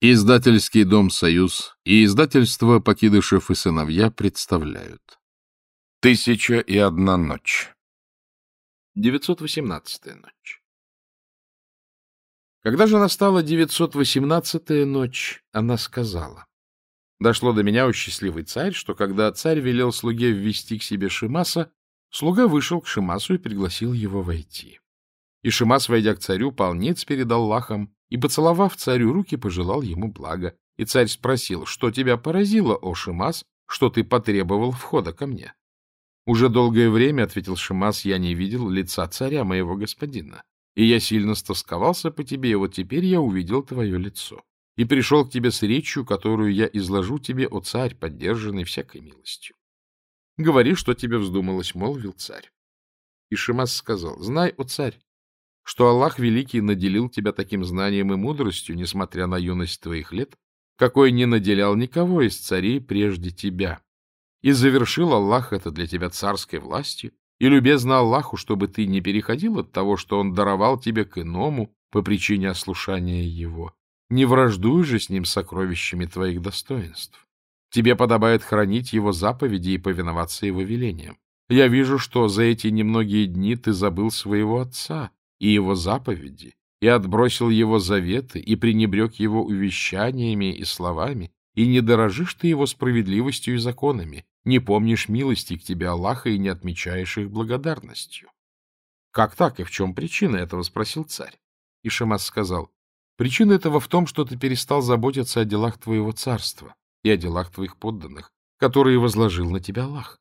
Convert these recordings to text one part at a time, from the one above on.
Издательский дом «Союз» и издательство «Покидышев и сыновья» представляют. Тысяча и одна ночь. 918-я ночь. Когда же настала 918-я ночь, она сказала. Дошло до меня, о счастливый царь, что когда царь велел слуге ввести к себе Шимаса, слуга вышел к Шимасу и пригласил его войти. И Шимас, войдя к царю, полнец перед Аллахом, и, поцеловав царю руки, пожелал ему блага. И царь спросил, что тебя поразило, о Шимас, что ты потребовал входа ко мне? Уже долгое время, — ответил Шимас, — я не видел лица царя, моего господина. И я сильно стосковался по тебе, и вот теперь я увидел твое лицо. И пришел к тебе с речью, которую я изложу тебе, о царь, поддержанный всякой милостью. Говори, что тебе вздумалось, — молвил царь. И Шимас сказал, — знай, о царь, что Аллах Великий наделил тебя таким знанием и мудростью, несмотря на юность твоих лет, какой не наделял никого из царей прежде тебя. И завершил Аллах это для тебя царской властью, и любезно Аллаху, чтобы ты не переходил от того, что Он даровал тебе к иному по причине ослушания Его. Не враждуй же с Ним сокровищами твоих достоинств. Тебе подобает хранить Его заповеди и повиноваться Его велениям. Я вижу, что за эти немногие дни ты забыл своего отца, и его заповеди, и отбросил его заветы, и пренебрег его увещаниями и словами, и не дорожишь ты его справедливостью и законами, не помнишь милости к тебе Аллаха и не отмечаешь их благодарностью. — Как так и в чем причина этого? — спросил царь. И Шамас сказал, — причина этого в том, что ты перестал заботиться о делах твоего царства и о делах твоих подданных, которые возложил на тебя Аллах.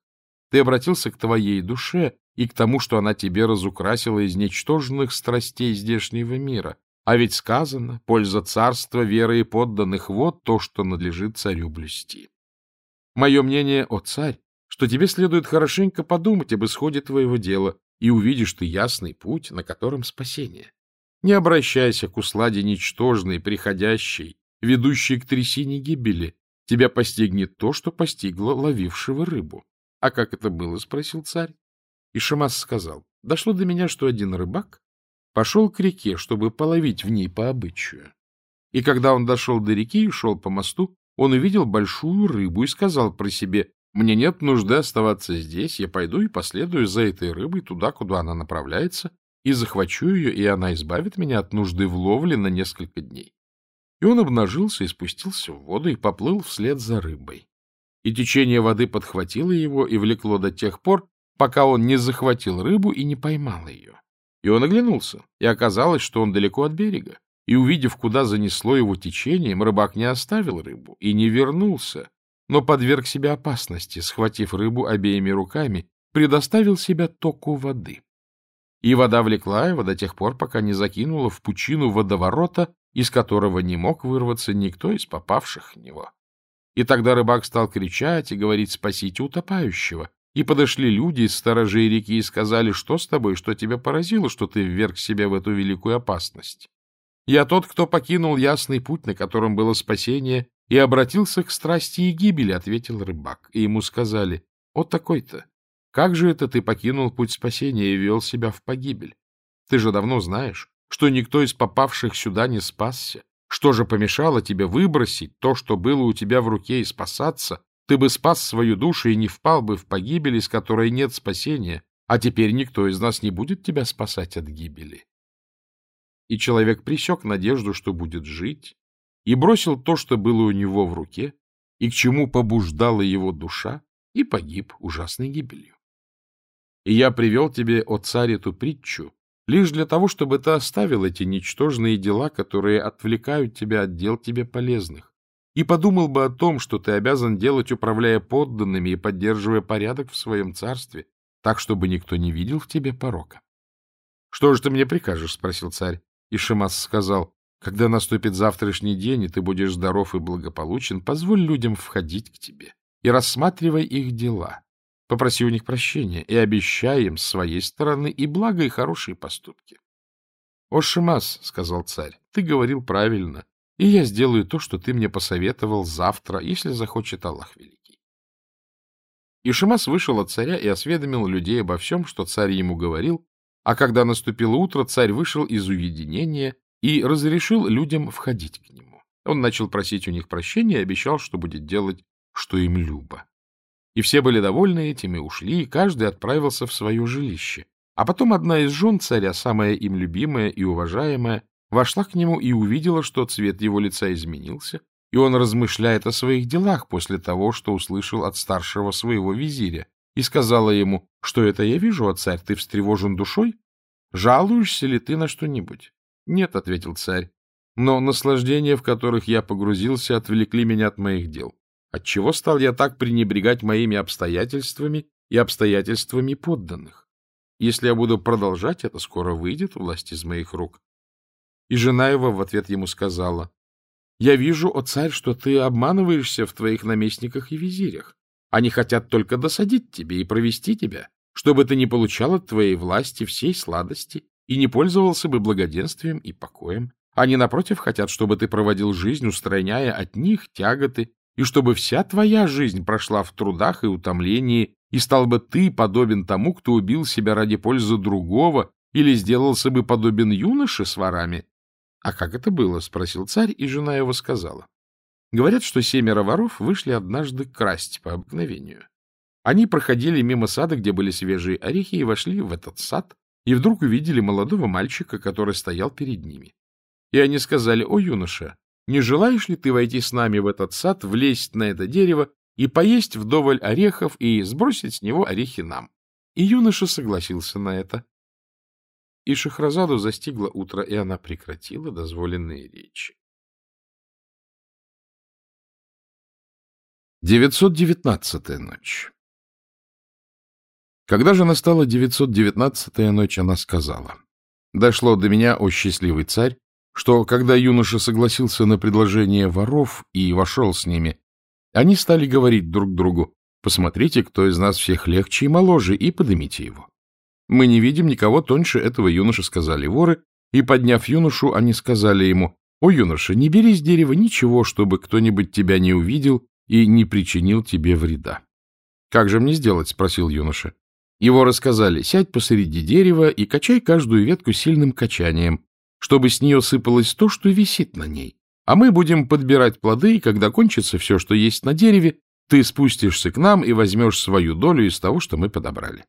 Ты обратился к твоей душе и к тому, что она тебе разукрасила из ничтожных страстей здешнего мира. А ведь сказано, польза царства, веры и подданных — вот то, что надлежит царю блюсти. Мое мнение, о царь, что тебе следует хорошенько подумать об исходе твоего дела, и увидишь ты ясный путь, на котором спасение. Не обращайся к усладе ничтожной, приходящей, ведущей к трясине гибели. Тебя постигнет то, что постигло ловившего рыбу. — А как это было? — спросил царь. И Шамас сказал, — дошло до меня, что один рыбак пошел к реке, чтобы половить в ней по обычаю. И когда он дошел до реки и шел по мосту, он увидел большую рыбу и сказал про себе, «Мне нет нужды оставаться здесь, я пойду и последую за этой рыбой туда, куда она направляется, и захвачу ее, и она избавит меня от нужды в ловле на несколько дней». И он обнажился и спустился в воду и поплыл вслед за рыбой и течение воды подхватило его и влекло до тех пор, пока он не захватил рыбу и не поймал ее. И он оглянулся, и оказалось, что он далеко от берега. И, увидев, куда занесло его течением, рыбак не оставил рыбу и не вернулся, но подверг себя опасности, схватив рыбу обеими руками, предоставил себя току воды. И вода влекла его до тех пор, пока не закинула в пучину водоворота, из которого не мог вырваться никто из попавших в него. И тогда рыбак стал кричать и говорить «спасите утопающего». И подошли люди из сторожей реки и сказали, что с тобой, что тебя поразило, что ты вверг себя в эту великую опасность. Я тот, кто покинул ясный путь, на котором было спасение, и обратился к страсти и гибели, — ответил рыбак. И ему сказали, — вот такой-то. Как же это ты покинул путь спасения и вел себя в погибель? Ты же давно знаешь, что никто из попавших сюда не спасся, что же помешало тебе выбросить то, что было у тебя в руке, и спасаться? Ты бы спас свою душу и не впал бы в погибель, из которой нет спасения, а теперь никто из нас не будет тебя спасать от гибели. И человек пресек надежду, что будет жить, и бросил то, что было у него в руке, и к чему побуждала его душа, и погиб ужасной гибелью. И я привел тебе, о царь, эту притчу, лишь для того, чтобы ты оставил эти ничтожные дела, которые отвлекают тебя от дел тебе полезных, и подумал бы о том, что ты обязан делать, управляя подданными и поддерживая порядок в своем царстве, так, чтобы никто не видел в тебе порока. — Что же ты мне прикажешь? — спросил царь. И Шимас сказал, — когда наступит завтрашний день, и ты будешь здоров и благополучен, позволь людям входить к тебе и рассматривай их дела Попроси у них прощения и обещай им с своей стороны и благо, и хорошие поступки. — О, Шимас, — сказал царь, — ты говорил правильно, и я сделаю то, что ты мне посоветовал завтра, если захочет Аллах Великий. И Шимас вышел от царя и осведомил людей обо всем, что царь ему говорил, а когда наступило утро, царь вышел из уединения и разрешил людям входить к нему. Он начал просить у них прощения и обещал, что будет делать, что им любо. И все были довольны этим и ушли, и каждый отправился в свое жилище. А потом одна из жен царя, самая им любимая и уважаемая, вошла к нему и увидела, что цвет его лица изменился, и он размышляет о своих делах после того, что услышал от старшего своего визиря, и сказала ему, что это я вижу, а царь, ты встревожен душой? Жалуешься ли ты на что-нибудь? Нет, — ответил царь, — но наслаждения, в которых я погрузился, отвлекли меня от моих дел. Отчего стал я так пренебрегать моими обстоятельствами и обстоятельствами подданных? Если я буду продолжать это, скоро выйдет власть из моих рук. И жена его в ответ ему сказала, «Я вижу, о царь, что ты обманываешься в твоих наместниках и визирях. Они хотят только досадить тебе и провести тебя, чтобы ты не получал от твоей власти всей сладости и не пользовался бы благоденствием и покоем. Они, напротив, хотят, чтобы ты проводил жизнь, устраняя от них тяготы, и чтобы вся твоя жизнь прошла в трудах и утомлении и стал бы ты подобен тому, кто убил себя ради пользы другого, или сделался бы подобен юноше с ворами? — А как это было? — спросил царь, и жена его сказала. Говорят, что семеро воров вышли однажды красть по обыкновению. Они проходили мимо сада, где были свежие орехи, и вошли в этот сад, и вдруг увидели молодого мальчика, который стоял перед ними. И они сказали, «О, юноша, не желаешь ли ты войти с нами в этот сад, влезть на это дерево и поесть вдоволь орехов и сбросить с него орехи нам. И юноша согласился на это. И Шахразаду застигло утро, и она прекратила дозволенные речи. 919-я ночь Когда же настала 919-я ночь, она сказала, «Дошло до меня, о счастливый царь, что, когда юноша согласился на предложение воров и вошел с ними, они стали говорить друг другу, посмотрите, кто из нас всех легче и моложе, и подымите его. Мы не видим никого тоньше этого юноша, сказали воры, и, подняв юношу, они сказали ему, о, юноша, не бери с дерева ничего, чтобы кто-нибудь тебя не увидел и не причинил тебе вреда. Как же мне сделать? — спросил юноша. Его рассказали, сядь посреди дерева и качай каждую ветку сильным качанием, чтобы с нее сыпалось то, что висит на ней. А мы будем подбирать плоды, и когда кончится все, что есть на дереве, ты спустишься к нам и возьмешь свою долю из того, что мы подобрали.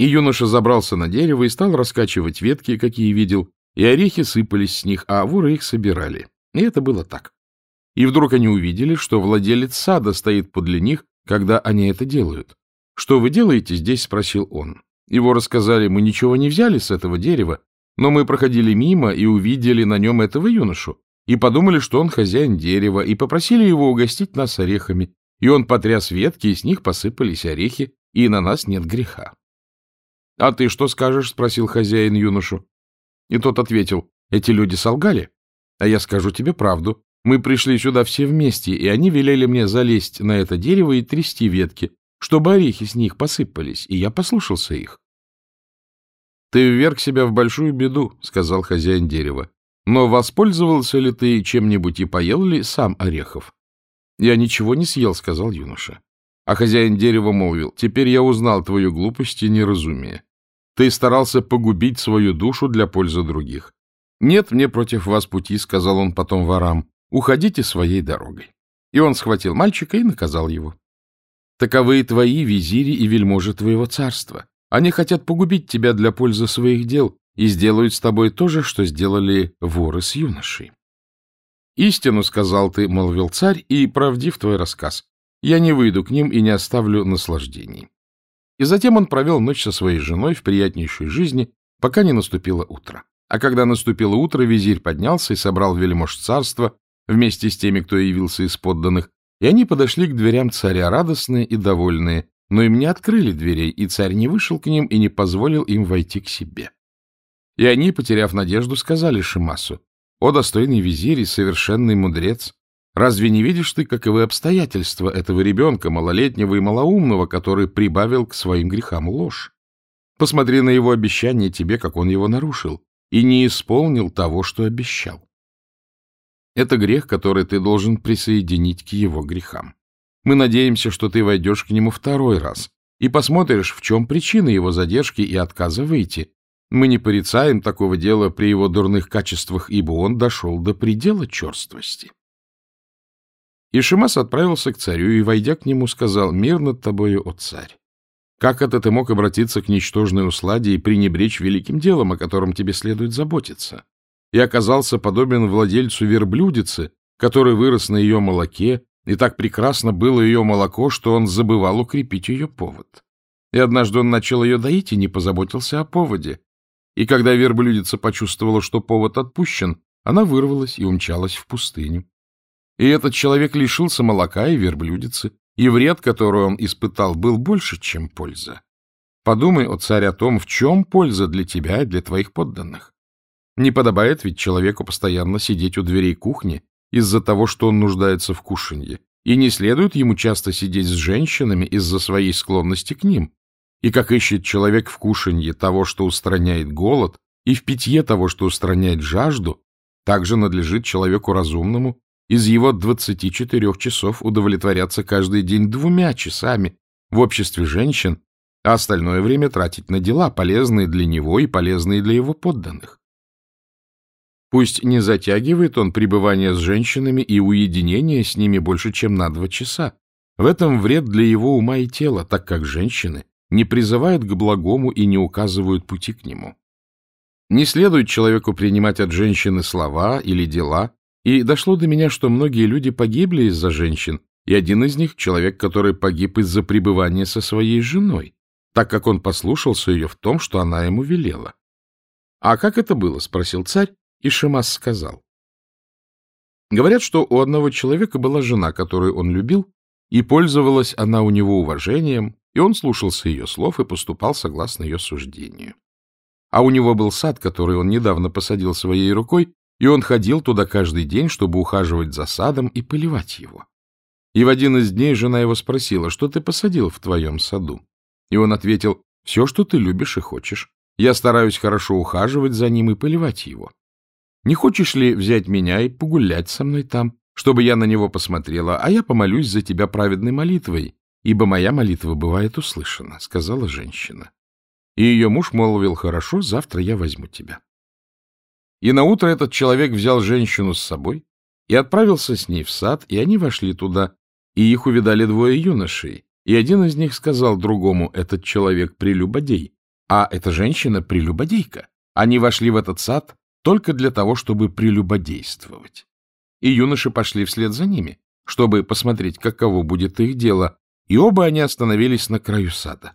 И юноша забрался на дерево и стал раскачивать ветки, какие видел, и орехи сыпались с них, а воры их собирали. И это было так. И вдруг они увидели, что владелец сада стоит подле них, когда они это делают. — Что вы делаете здесь? — спросил он. Его рассказали, мы ничего не взяли с этого дерева, но мы проходили мимо и увидели на нем этого юношу и подумали, что он хозяин дерева, и попросили его угостить нас орехами. И он потряс ветки, и с них посыпались орехи, и на нас нет греха. — А ты что скажешь? — спросил хозяин юношу. И тот ответил, — эти люди солгали. А я скажу тебе правду. Мы пришли сюда все вместе, и они велели мне залезть на это дерево и трясти ветки, чтобы орехи с них посыпались, и я послушался их. — Ты вверг себя в большую беду, — сказал хозяин дерева. Но воспользовался ли ты чем-нибудь и поел ли сам орехов? — Я ничего не съел, — сказал юноша. А хозяин дерева молвил, — теперь я узнал твою глупость и неразумие. Ты старался погубить свою душу для пользы других. Нет мне против вас пути, — сказал он потом ворам. Уходите своей дорогой. И он схватил мальчика и наказал его. Таковы твои визири и вельможи твоего царства. Они хотят погубить тебя для пользы своих дел, и сделают с тобой то же, что сделали воры с юношей. «Истину сказал ты, — молвил царь, — и правдив твой рассказ. Я не выйду к ним и не оставлю наслаждений». И затем он провел ночь со своей женой в приятнейшей жизни, пока не наступило утро. А когда наступило утро, визирь поднялся и собрал вельмож царства вместе с теми, кто явился из подданных, и они подошли к дверям царя радостные и довольные, но им не открыли дверей, и царь не вышел к ним и не позволил им войти к себе. И они, потеряв надежду, сказали Шимасу, «О, достойный визирь и совершенный мудрец, разве не видишь ты, каковы обстоятельства этого ребенка, малолетнего и малоумного, который прибавил к своим грехам ложь? Посмотри на его обещание тебе, как он его нарушил, и не исполнил того, что обещал. Это грех, который ты должен присоединить к его грехам. Мы надеемся, что ты войдешь к нему второй раз и посмотришь, в чем причина его задержки и отказа выйти, Мы не порицаем такого дела при его дурных качествах, ибо он дошел до предела черствости. И Шимас отправился к царю и, войдя к нему, сказал, «Мир над тобою, о царь! Как это ты мог обратиться к ничтожной усладе и пренебречь великим делом, о котором тебе следует заботиться? И оказался подобен владельцу верблюдицы, который вырос на ее молоке, и так прекрасно было ее молоко, что он забывал укрепить ее повод. И однажды он начал ее доить и не позаботился о поводе. И когда верблюдица почувствовала, что повод отпущен, она вырвалась и умчалась в пустыню. И этот человек лишился молока и верблюдицы, и вред, который он испытал, был больше, чем польза. Подумай, о царь, о том, в чем польза для тебя и для твоих подданных. Не подобает ведь человеку постоянно сидеть у дверей кухни из-за того, что он нуждается в кушанье, и не следует ему часто сидеть с женщинами из-за своей склонности к ним. И как ищет человек в кушанье того, что устраняет голод, и в питье того, что устраняет жажду, также надлежит человеку разумному из его 24 часов удовлетворяться каждый день двумя часами в обществе женщин, а остальное время тратить на дела, полезные для него и полезные для его подданных. Пусть не затягивает он пребывание с женщинами и уединение с ними больше, чем на два часа. В этом вред для его ума и тела, так как женщины не призывают к благому и не указывают пути к нему. Не следует человеку принимать от женщины слова или дела, и дошло до меня, что многие люди погибли из-за женщин, и один из них — человек, который погиб из-за пребывания со своей женой, так как он послушался ее в том, что она ему велела. — А как это было? — спросил царь, и Шимас сказал. Говорят, что у одного человека была жена, которую он любил, и пользовалась она у него уважением, и он слушался ее слов и поступал согласно ее суждению. А у него был сад, который он недавно посадил своей рукой, и он ходил туда каждый день, чтобы ухаживать за садом и поливать его. И в один из дней жена его спросила, что ты посадил в твоем саду? И он ответил, все, что ты любишь и хочешь. Я стараюсь хорошо ухаживать за ним и поливать его. Не хочешь ли взять меня и погулять со мной там, чтобы я на него посмотрела, а я помолюсь за тебя праведной молитвой, ибо моя молитва бывает услышана, — сказала женщина. И ее муж молвил, хорошо, завтра я возьму тебя. И наутро этот человек взял женщину с собой и отправился с ней в сад, и они вошли туда, и их увидали двое юношей, и один из них сказал другому, этот человек прелюбодей, а эта женщина прелюбодейка. Они вошли в этот сад только для того, чтобы прелюбодействовать. И юноши пошли вслед за ними, чтобы посмотреть, каково будет их дело, и оба они остановились на краю сада.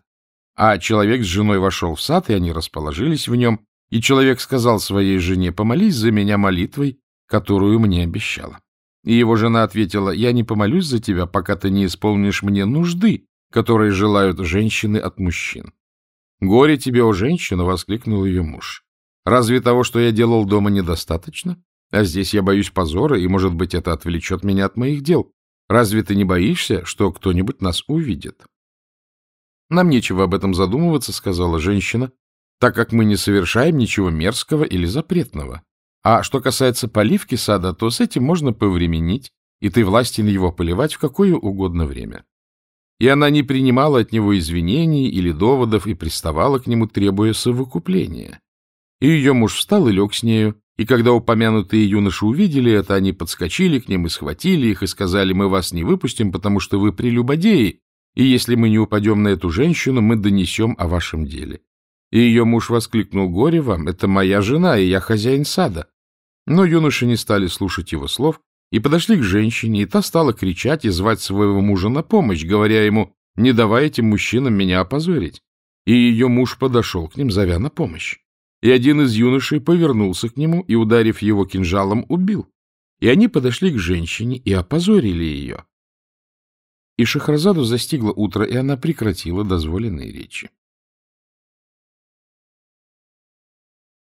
А человек с женой вошел в сад, и они расположились в нем, и человек сказал своей жене, помолись за меня молитвой, которую мне обещала. И его жена ответила, я не помолюсь за тебя, пока ты не исполнишь мне нужды, которые желают женщины от мужчин. «Горе тебе, о женщина!» — воскликнул ее муж. «Разве того, что я делал дома, недостаточно? А здесь я боюсь позора, и, может быть, это отвлечет меня от моих дел. Разве ты не боишься, что кто-нибудь нас увидит?» «Нам нечего об этом задумываться», — сказала женщина, так как мы не совершаем ничего мерзкого или запретного. А что касается поливки сада, то с этим можно повременить, и ты властен его поливать в какое угодно время. И она не принимала от него извинений или доводов и приставала к нему, требуя совокупления. И ее муж встал и лег с нею, и когда упомянутые юноши увидели это, они подскочили к ним и схватили их, и сказали, мы вас не выпустим, потому что вы прелюбодеи, и если мы не упадем на эту женщину, мы донесем о вашем деле. И ее муж воскликнул, «Горе вам, это моя жена, и я хозяин сада». Но юноши не стали слушать его слов и подошли к женщине, и та стала кричать и звать своего мужа на помощь, говоря ему, «Не давай этим мужчинам меня опозорить». И ее муж подошел к ним, зовя на помощь. И один из юношей повернулся к нему и, ударив его кинжалом, убил. И они подошли к женщине и опозорили ее. И Шахразаду застигло утро, и она прекратила дозволенные речи.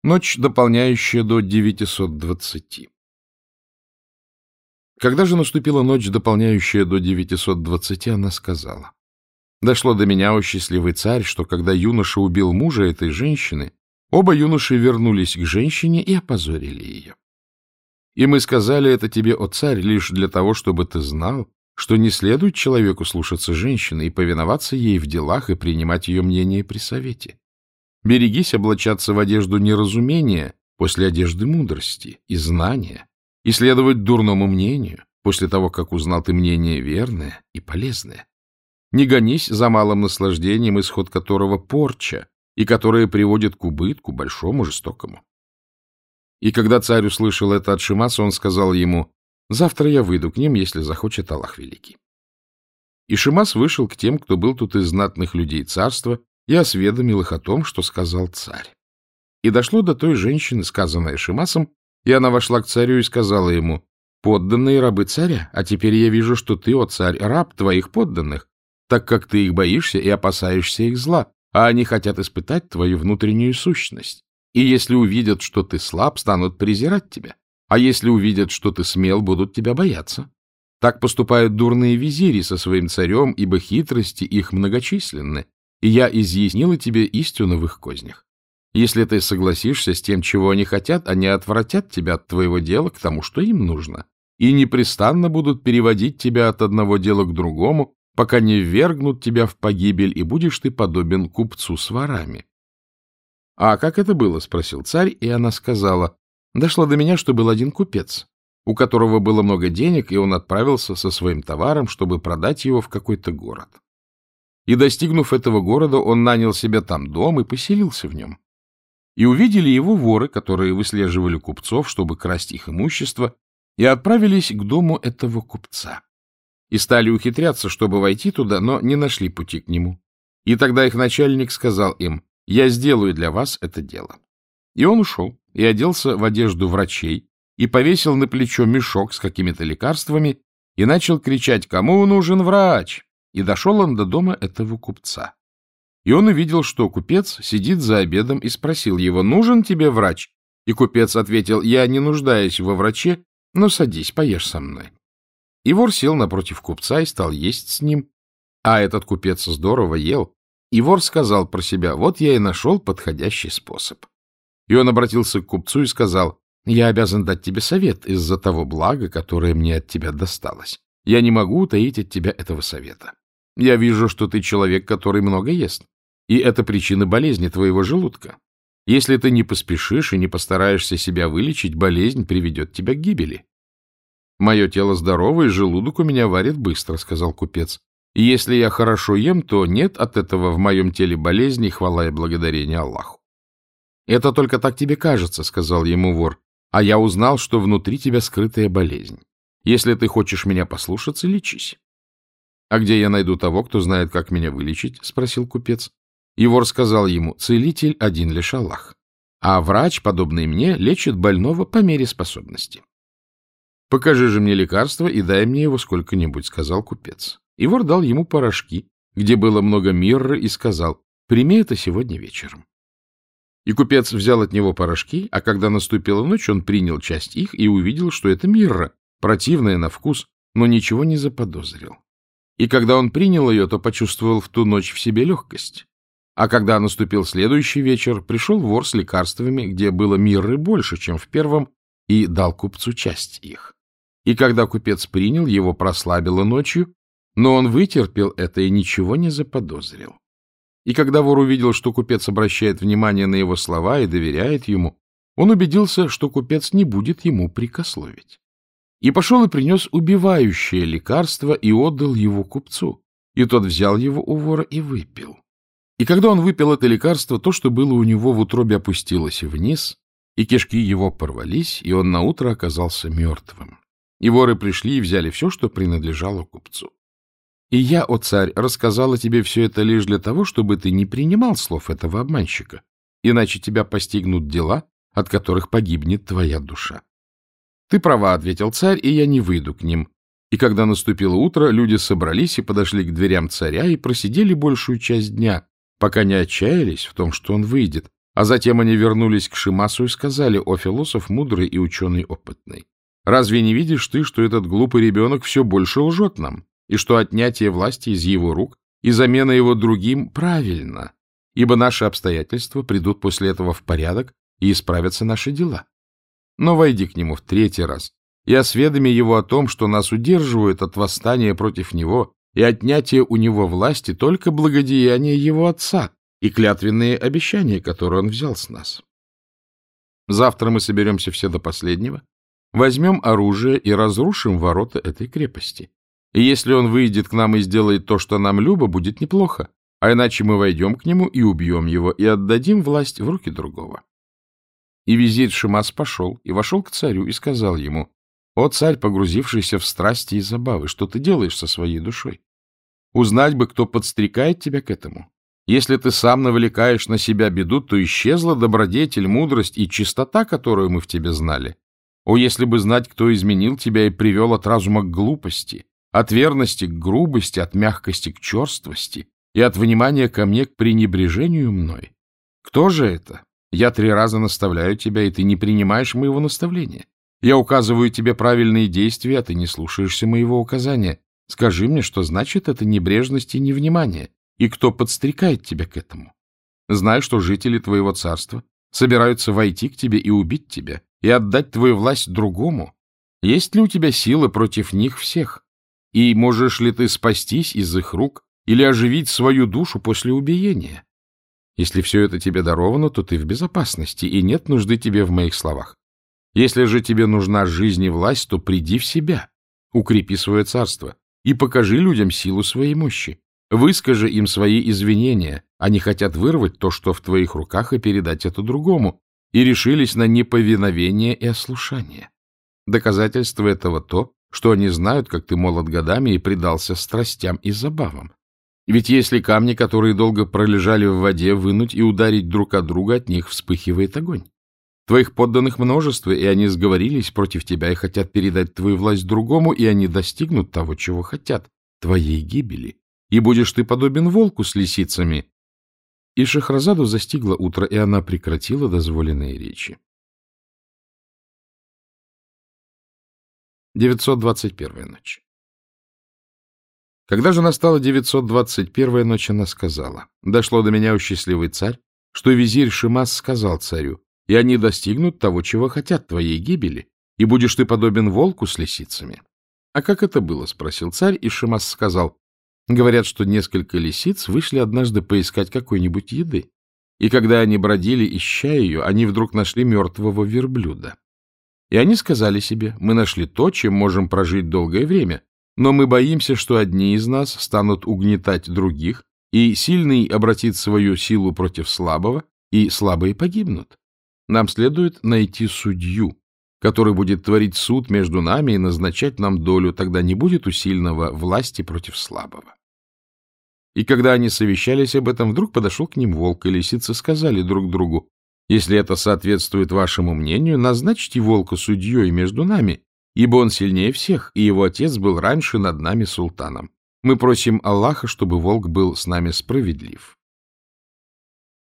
Ночь, дополняющая до 920. Когда же наступила ночь, дополняющая до 920, она сказала. Дошло до меня, о счастливый царь, что когда юноша убил мужа этой женщины, оба юноши вернулись к женщине и опозорили ее. И мы сказали это тебе, о царь, лишь для того, чтобы ты знал, что не следует человеку слушаться женщины и повиноваться ей в делах и принимать ее мнение при совете. Берегись облачаться в одежду неразумения после одежды мудрости и знания, и следовать дурному мнению после того, как узнал ты мнение верное и полезное. Не гонись за малым наслаждением, исход которого порча, и которое приводит к убытку большому, жестокому. И когда царь услышал это от Шимаса, он сказал ему, «Завтра я выйду к ним, если захочет Аллах Великий». И Шимас вышел к тем, кто был тут из знатных людей царства, и осведомил их о том, что сказал царь. И дошло до той женщины, сказанной Шимасом, и она вошла к царю и сказала ему, «Подданные рабы царя, а теперь я вижу, что ты, о царь, раб твоих подданных, так как ты их боишься и опасаешься их зла, а они хотят испытать твою внутреннюю сущность. И если увидят, что ты слаб, станут презирать тебя. А если увидят, что ты смел, будут тебя бояться. Так поступают дурные визири со своим царем, ибо хитрости их многочисленны, и я изъяснила тебе истину в их кознях. Если ты согласишься с тем, чего они хотят, они отвратят тебя от твоего дела к тому, что им нужно, и непрестанно будут переводить тебя от одного дела к другому, пока не ввергнут тебя в погибель, и будешь ты подобен купцу с ворами. — А как это было? — спросил царь, и она сказала. — Дошло до меня, что был один купец, у которого было много денег, и он отправился со своим товаром, чтобы продать его в какой-то город. И, достигнув этого города, он нанял себе там дом и поселился в нем. И увидели его воры, которые выслеживали купцов, чтобы красть их имущество, и отправились к дому этого купца и стали ухитряться, чтобы войти туда, но не нашли пути к нему. И тогда их начальник сказал им, «Я сделаю для вас это дело». И он ушел и оделся в одежду врачей, и повесил на плечо мешок с какими-то лекарствами, и начал кричать, «Кому нужен врач?» И дошел он до дома этого купца. И он увидел, что купец сидит за обедом и спросил его, «Нужен тебе врач?» И купец ответил, «Я не нуждаюсь во враче, но садись, поешь со мной». И вор сел напротив купца и стал есть с ним. А этот купец здорово ел. И вор сказал про себя, вот я и нашел подходящий способ. И он обратился к купцу и сказал, я обязан дать тебе совет из-за того блага, которое мне от тебя досталось. Я не могу утаить от тебя этого совета. Я вижу, что ты человек, который много ест, и это причина болезни твоего желудка. Если ты не поспешишь и не постараешься себя вылечить, болезнь приведет тебя к гибели. — Мое тело здорово, и желудок у меня варит быстро, — сказал купец. — И если я хорошо ем, то нет от этого в моем теле болезни, хвала и благодарение Аллаху. — Это только так тебе кажется, — сказал ему вор, — а я узнал, что внутри тебя скрытая болезнь. Если ты хочешь меня послушаться, лечись. — А где я найду того, кто знает, как меня вылечить? — спросил купец. И вор сказал ему, — целитель один лишь Аллах, а врач, подобный мне, лечит больного по мере способности. — Покажи же мне лекарство и дай мне его сколько-нибудь, — сказал купец. И вор дал ему порошки, где было много мирры, и сказал, — прими это сегодня вечером. И купец взял от него порошки, а когда наступила ночь, он принял часть их и увидел, что это мирра, противная на вкус, но ничего не заподозрил. И когда он принял ее, то почувствовал в ту ночь в себе легкость. А когда наступил следующий вечер, пришел вор с лекарствами, где было мирры больше, чем в первом, и дал купцу часть их. И когда купец принял, его прослабило ночью, но он вытерпел это и ничего не заподозрил. И когда вор увидел, что купец обращает внимание на его слова и доверяет ему, он убедился, что купец не будет ему прикословить. И пошел и принес убивающее лекарство и отдал его купцу. И тот взял его у вора и выпил. И когда он выпил это лекарство, то, что было у него в утробе, опустилось вниз, и кишки его порвались, и он наутро оказался мертвым. И воры пришли и взяли все, что принадлежало купцу. И я, о царь, рассказала тебе все это лишь для того, чтобы ты не принимал слов этого обманщика, иначе тебя постигнут дела, от которых погибнет твоя душа. Ты права, — ответил царь, — и я не выйду к ним. И когда наступило утро, люди собрались и подошли к дверям царя и просидели большую часть дня, пока не отчаялись в том, что он выйдет, а затем они вернулись к Шимасу и сказали, о философ мудрый и ученый опытный. Разве не видишь ты, что этот глупый ребенок все больше лжет нам, и что отнятие власти из его рук и замена его другим правильно, ибо наши обстоятельства придут после этого в порядок и исправятся наши дела? Но войди к нему в третий раз и осведоми его о том, что нас удерживают от восстания против него и отнятия у него власти только благодеяние его отца, и клятвенные обещания, которые он взял с нас. Завтра мы соберемся все до последнего, возьмем оружие и разрушим ворота этой крепости. И если он выйдет к нам и сделает то, что нам любо, будет неплохо, а иначе мы войдем к нему и убьем его, и отдадим власть в руки другого. И визирь Шимас пошел и вошел к царю и сказал ему, «О, царь, погрузившийся в страсти и забавы, что ты делаешь со своей душой? Узнать бы, кто подстрекает тебя к этому. Если ты сам навлекаешь на себя беду, то исчезла добродетель, мудрость и чистота, которую мы в тебе знали. О, если бы знать, кто изменил тебя и привел от разума к глупости, от верности к грубости, от мягкости к черствости и от внимания ко мне к пренебрежению мной. Кто же это? Я три раза наставляю тебя, и ты не принимаешь моего наставления. Я указываю тебе правильные действия, а ты не слушаешься моего указания. Скажи мне, что значит это небрежность и невнимание, и кто подстрекает тебя к этому. Знай, что жители твоего царства собираются войти к тебе и убить тебя, и отдать твою власть другому. Есть ли у тебя силы против них всех? И можешь ли ты спастись из их рук или оживить свою душу после убиения? Если все это тебе даровано, то ты в безопасности, и нет нужды тебе в моих словах. Если же тебе нужна жизнь и власть, то приди в себя, укрепи свое царство и покажи людям силу своей мощи. Выскажи им свои извинения. Они хотят вырвать то, что в твоих руках, и передать это другому, и решились на неповиновение и ослушание. Доказательство этого то, что они знают, как ты молод годами и предался страстям и забавам. Ведь если камни, которые долго пролежали в воде, вынуть и ударить друг от друга, от них вспыхивает огонь. Твоих подданных множество, и они сговорились против тебя и хотят передать твою власть другому, и они достигнут того, чего хотят, твоей гибели и будешь ты подобен волку с лисицами. И Шахразаду застигло утро, и она прекратила дозволенные речи. 921 ночь Когда же настала 921 ночь, она сказала, «Дошло до меня, у счастливый царь, что визирь Шимас сказал царю, и они достигнут того, чего хотят, твоей гибели, и будешь ты подобен волку с лисицами». «А как это было?» — спросил царь, и Шимас сказал, Говорят, что несколько лисиц вышли однажды поискать какой-нибудь еды. И когда они бродили, ища ее, они вдруг нашли мертвого верблюда. И они сказали себе, мы нашли то, чем можем прожить долгое время, но мы боимся, что одни из нас станут угнетать других, и сильный обратит свою силу против слабого, и слабые погибнут. Нам следует найти судью, который будет творить суд между нами и назначать нам долю, тогда не будет у сильного власти против слабого. И когда они совещались об этом, вдруг подошел к ним волк, и лисицы сказали друг другу, «Если это соответствует вашему мнению, назначьте волка судьей между нами, ибо он сильнее всех, и его отец был раньше над нами султаном. Мы просим Аллаха, чтобы волк был с нами справедлив».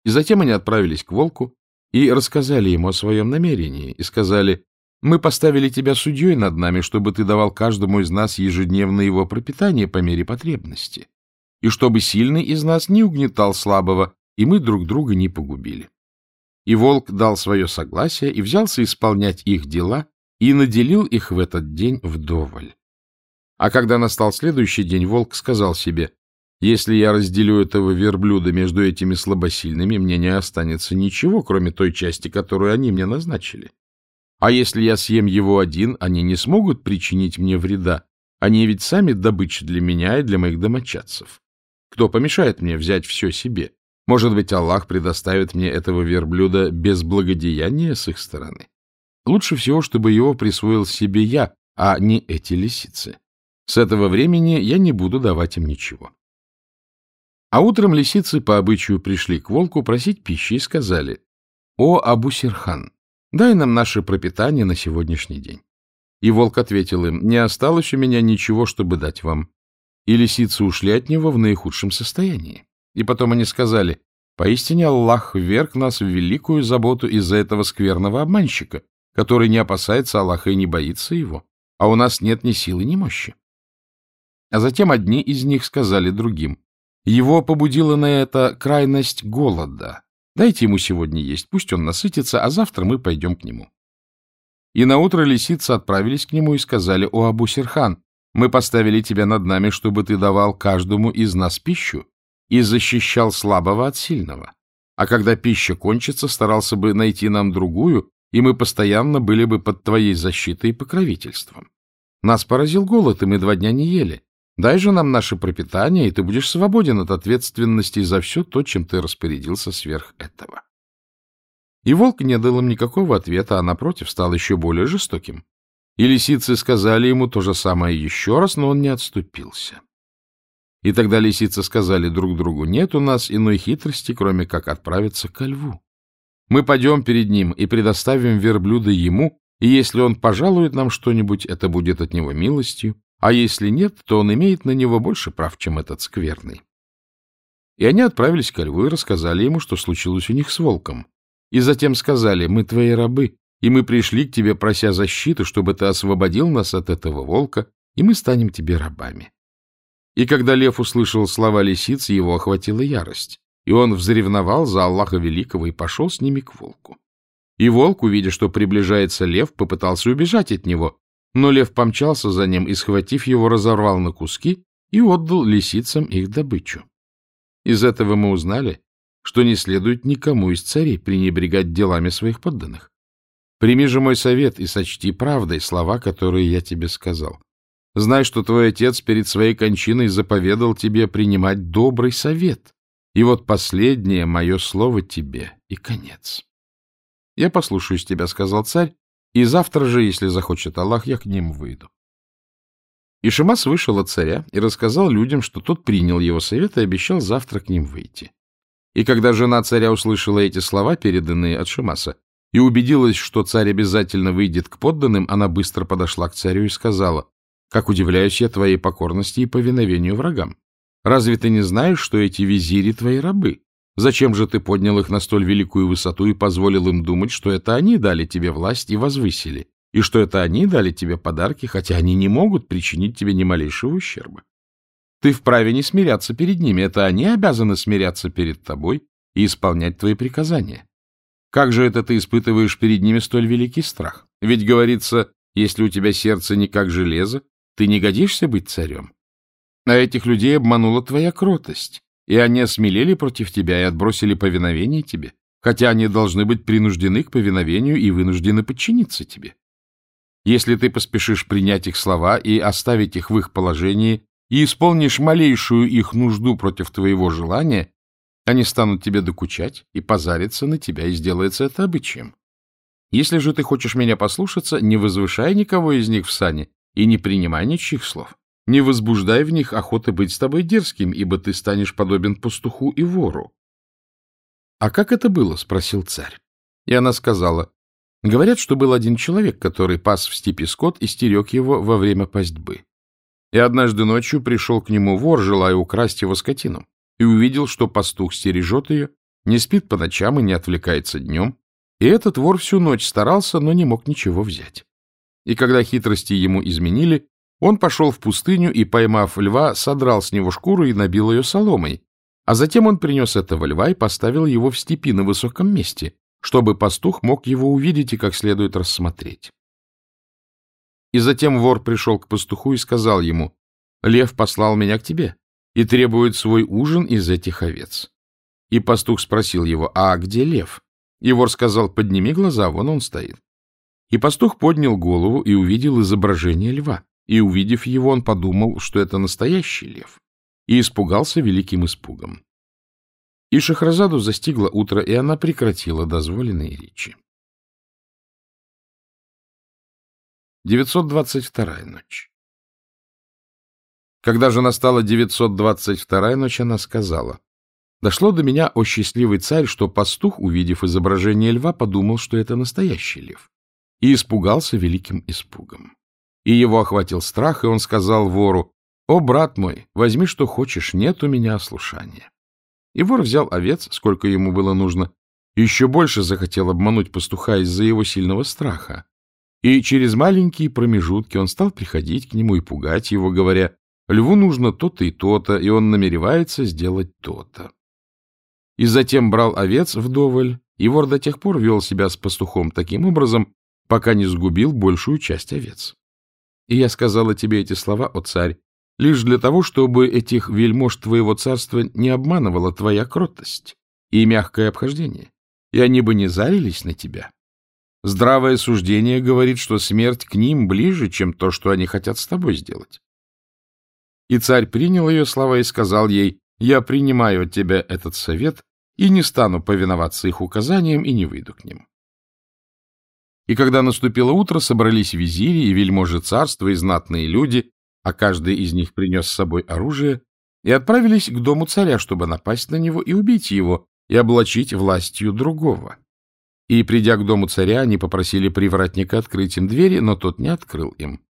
И затем они отправились к волку и рассказали ему о своем намерении, и сказали, «Мы поставили тебя судьей над нами, чтобы ты давал каждому из нас ежедневно его пропитание по мере потребности» и чтобы сильный из нас не угнетал слабого, и мы друг друга не погубили. И волк дал свое согласие и взялся исполнять их дела, и наделил их в этот день вдоволь. А когда настал следующий день, волк сказал себе, «Если я разделю этого верблюда между этими слабосильными, мне не останется ничего, кроме той части, которую они мне назначили. А если я съем его один, они не смогут причинить мне вреда, они ведь сами добыча для меня и для моих домочадцев. Кто помешает мне взять все себе? Может быть, Аллах предоставит мне этого верблюда без благодеяния с их стороны? Лучше всего, чтобы его присвоил себе я, а не эти лисицы. С этого времени я не буду давать им ничего. А утром лисицы по обычаю пришли к волку просить пищи и сказали, «О, Абу-Сирхан, дай нам наше пропитание на сегодняшний день». И волк ответил им, «Не осталось у меня ничего, чтобы дать вам и лисицы ушли от него в наихудшем состоянии. И потом они сказали, «Поистине Аллах вверг нас в великую заботу из-за этого скверного обманщика, который не опасается Аллаха и не боится его, а у нас нет ни силы, ни мощи». А затем одни из них сказали другим, «Его побудила на это крайность голода. Дайте ему сегодня есть, пусть он насытится, а завтра мы пойдем к нему». И наутро лисицы отправились к нему и сказали, «О, Абу Серхан, мы поставили тебя над нами, чтобы ты давал каждому из нас пищу, и защищал слабого от сильного. А когда пища кончится, старался бы найти нам другую, и мы постоянно были бы под твоей защитой и покровительством. Нас поразил голод, и мы два дня не ели. Дай же нам наше пропитание, и ты будешь свободен от ответственности за все то, чем ты распорядился сверх этого. И волк не дал им никакого ответа, а напротив стал еще более жестоким. И лисицы сказали ему то же самое еще раз, но он не отступился. И тогда лисицы сказали друг другу, нет у нас иной хитрости, кроме как отправиться ко льву. Мы пойдем перед ним и предоставим верблюда ему, и если он пожалует нам что-нибудь, это будет от него милостью, а если нет, то он имеет на него больше прав, чем этот скверный. И они отправились ко льву и рассказали ему, что случилось у них с волком. И затем сказали, мы твои рабы, и мы пришли к тебе, прося защиты, чтобы ты освободил нас от этого волка, и мы станем тебе рабами. И когда лев услышал слова лисиц, его охватила ярость, и он взревновал за Аллаха Великого и пошел с ними к волку. И волк, увидя, что приближается лев, попытался убежать от него, но лев помчался за ним и, схватив его, разорвал на куски и отдал лисицам их добычу. Из этого мы узнали, что не следует никому из царей пренебрегать делами своих подданных. Прими же мой совет и сочти правдой слова, которые я тебе сказал. Знай, что твой отец перед своей кончиной заповедал тебе принимать добрый совет. И вот последнее мое слово тебе и конец. Я послушаюсь тебя, — сказал царь, — и завтра же, если захочет Аллах, я к ним выйду. И Шимас вышел от царя и рассказал людям, что тот принял его совет и обещал завтра к ним выйти. И когда жена царя услышала эти слова, переданные от Шимаса, и убедилась, что царь обязательно выйдет к подданным, она быстро подошла к царю и сказала, «Как удивляюсь я твоей покорности и повиновению врагам. Разве ты не знаешь, что эти визири твои рабы? Зачем же ты поднял их на столь великую высоту и позволил им думать, что это они дали тебе власть и возвысили, и что это они дали тебе подарки, хотя они не могут причинить тебе ни малейшего ущерба? Ты вправе не смиряться перед ними, это они обязаны смиряться перед тобой и исполнять твои приказания. Как же это ты испытываешь перед ними столь великий страх? Ведь говорится, если у тебя сердце не как железо, ты не годишься быть царем. А этих людей обманула твоя кротость, и они осмелели против тебя и отбросили повиновение тебе, хотя они должны быть принуждены к повиновению и вынуждены подчиниться тебе. Если ты поспешишь принять их слова и оставить их в их положении, и исполнишь малейшую их нужду против твоего желания, они станут тебе докучать и позариться на тебя, и сделается это обычаем. Если же ты хочешь меня послушаться, не возвышай никого из них в сане и не принимай ничьих слов. Не возбуждай в них охоты быть с тобой дерзким, ибо ты станешь подобен пастуху и вору. — А как это было? — спросил царь. И она сказала, — Говорят, что был один человек, который пас в степи скот и стерег его во время пастьбы. И однажды ночью пришел к нему вор, желая украсть его скотину, и увидел, что пастух стережет ее, не спит по ночам и не отвлекается днем, и этот вор всю ночь старался, но не мог ничего взять. И когда хитрости ему изменили, он пошел в пустыню и, поймав льва, содрал с него шкуру и набил ее соломой, а затем он принес этого льва и поставил его в степи на высоком месте, чтобы пастух мог его увидеть и как следует рассмотреть. И затем вор пришел к пастуху и сказал ему, «Лев послал меня к тебе и требует свой ужин из этих овец». И пастух спросил его, «А где лев?» И вор сказал, «Подними глаза, вон он стоит». И пастух поднял голову и увидел изображение льва. И, увидев его, он подумал, что это настоящий лев, и испугался великим испугом. И Шахразаду застигло утро, и она прекратила дозволенные речи. 922 ночь. Когда же настала 922 ночь, она сказала, «Дошло до меня, о счастливый царь, что пастух, увидев изображение льва, подумал, что это настоящий лев, и испугался великим испугом. И его охватил страх, и он сказал вору, «О, брат мой, возьми, что хочешь, нет у меня ослушания». И вор взял овец, сколько ему было нужно, еще больше захотел обмануть пастуха из-за его сильного страха, и через маленькие промежутки он стал приходить к нему и пугать его, говоря, льву нужно то-то и то-то, и он намеревается сделать то-то. И затем брал овец вдоволь, и вор до тех пор вел себя с пастухом таким образом, пока не сгубил большую часть овец. И я сказала тебе эти слова, о царь, лишь для того, чтобы этих вельмож твоего царства не обманывала твоя кротость и мягкое обхождение, и они бы не зарились на тебя. Здравое суждение говорит, что смерть к ним ближе, чем то, что они хотят с тобой сделать. И царь принял ее слова и сказал ей, «Я принимаю от тебя этот совет и не стану повиноваться их указаниям и не выйду к ним». И когда наступило утро, собрались визири и вельможи царства и знатные люди, а каждый из них принес с собой оружие, и отправились к дому царя, чтобы напасть на него и убить его, и облачить властью другого. И, придя к дому царя, они попросили привратника открыть им двери, но тот не открыл им.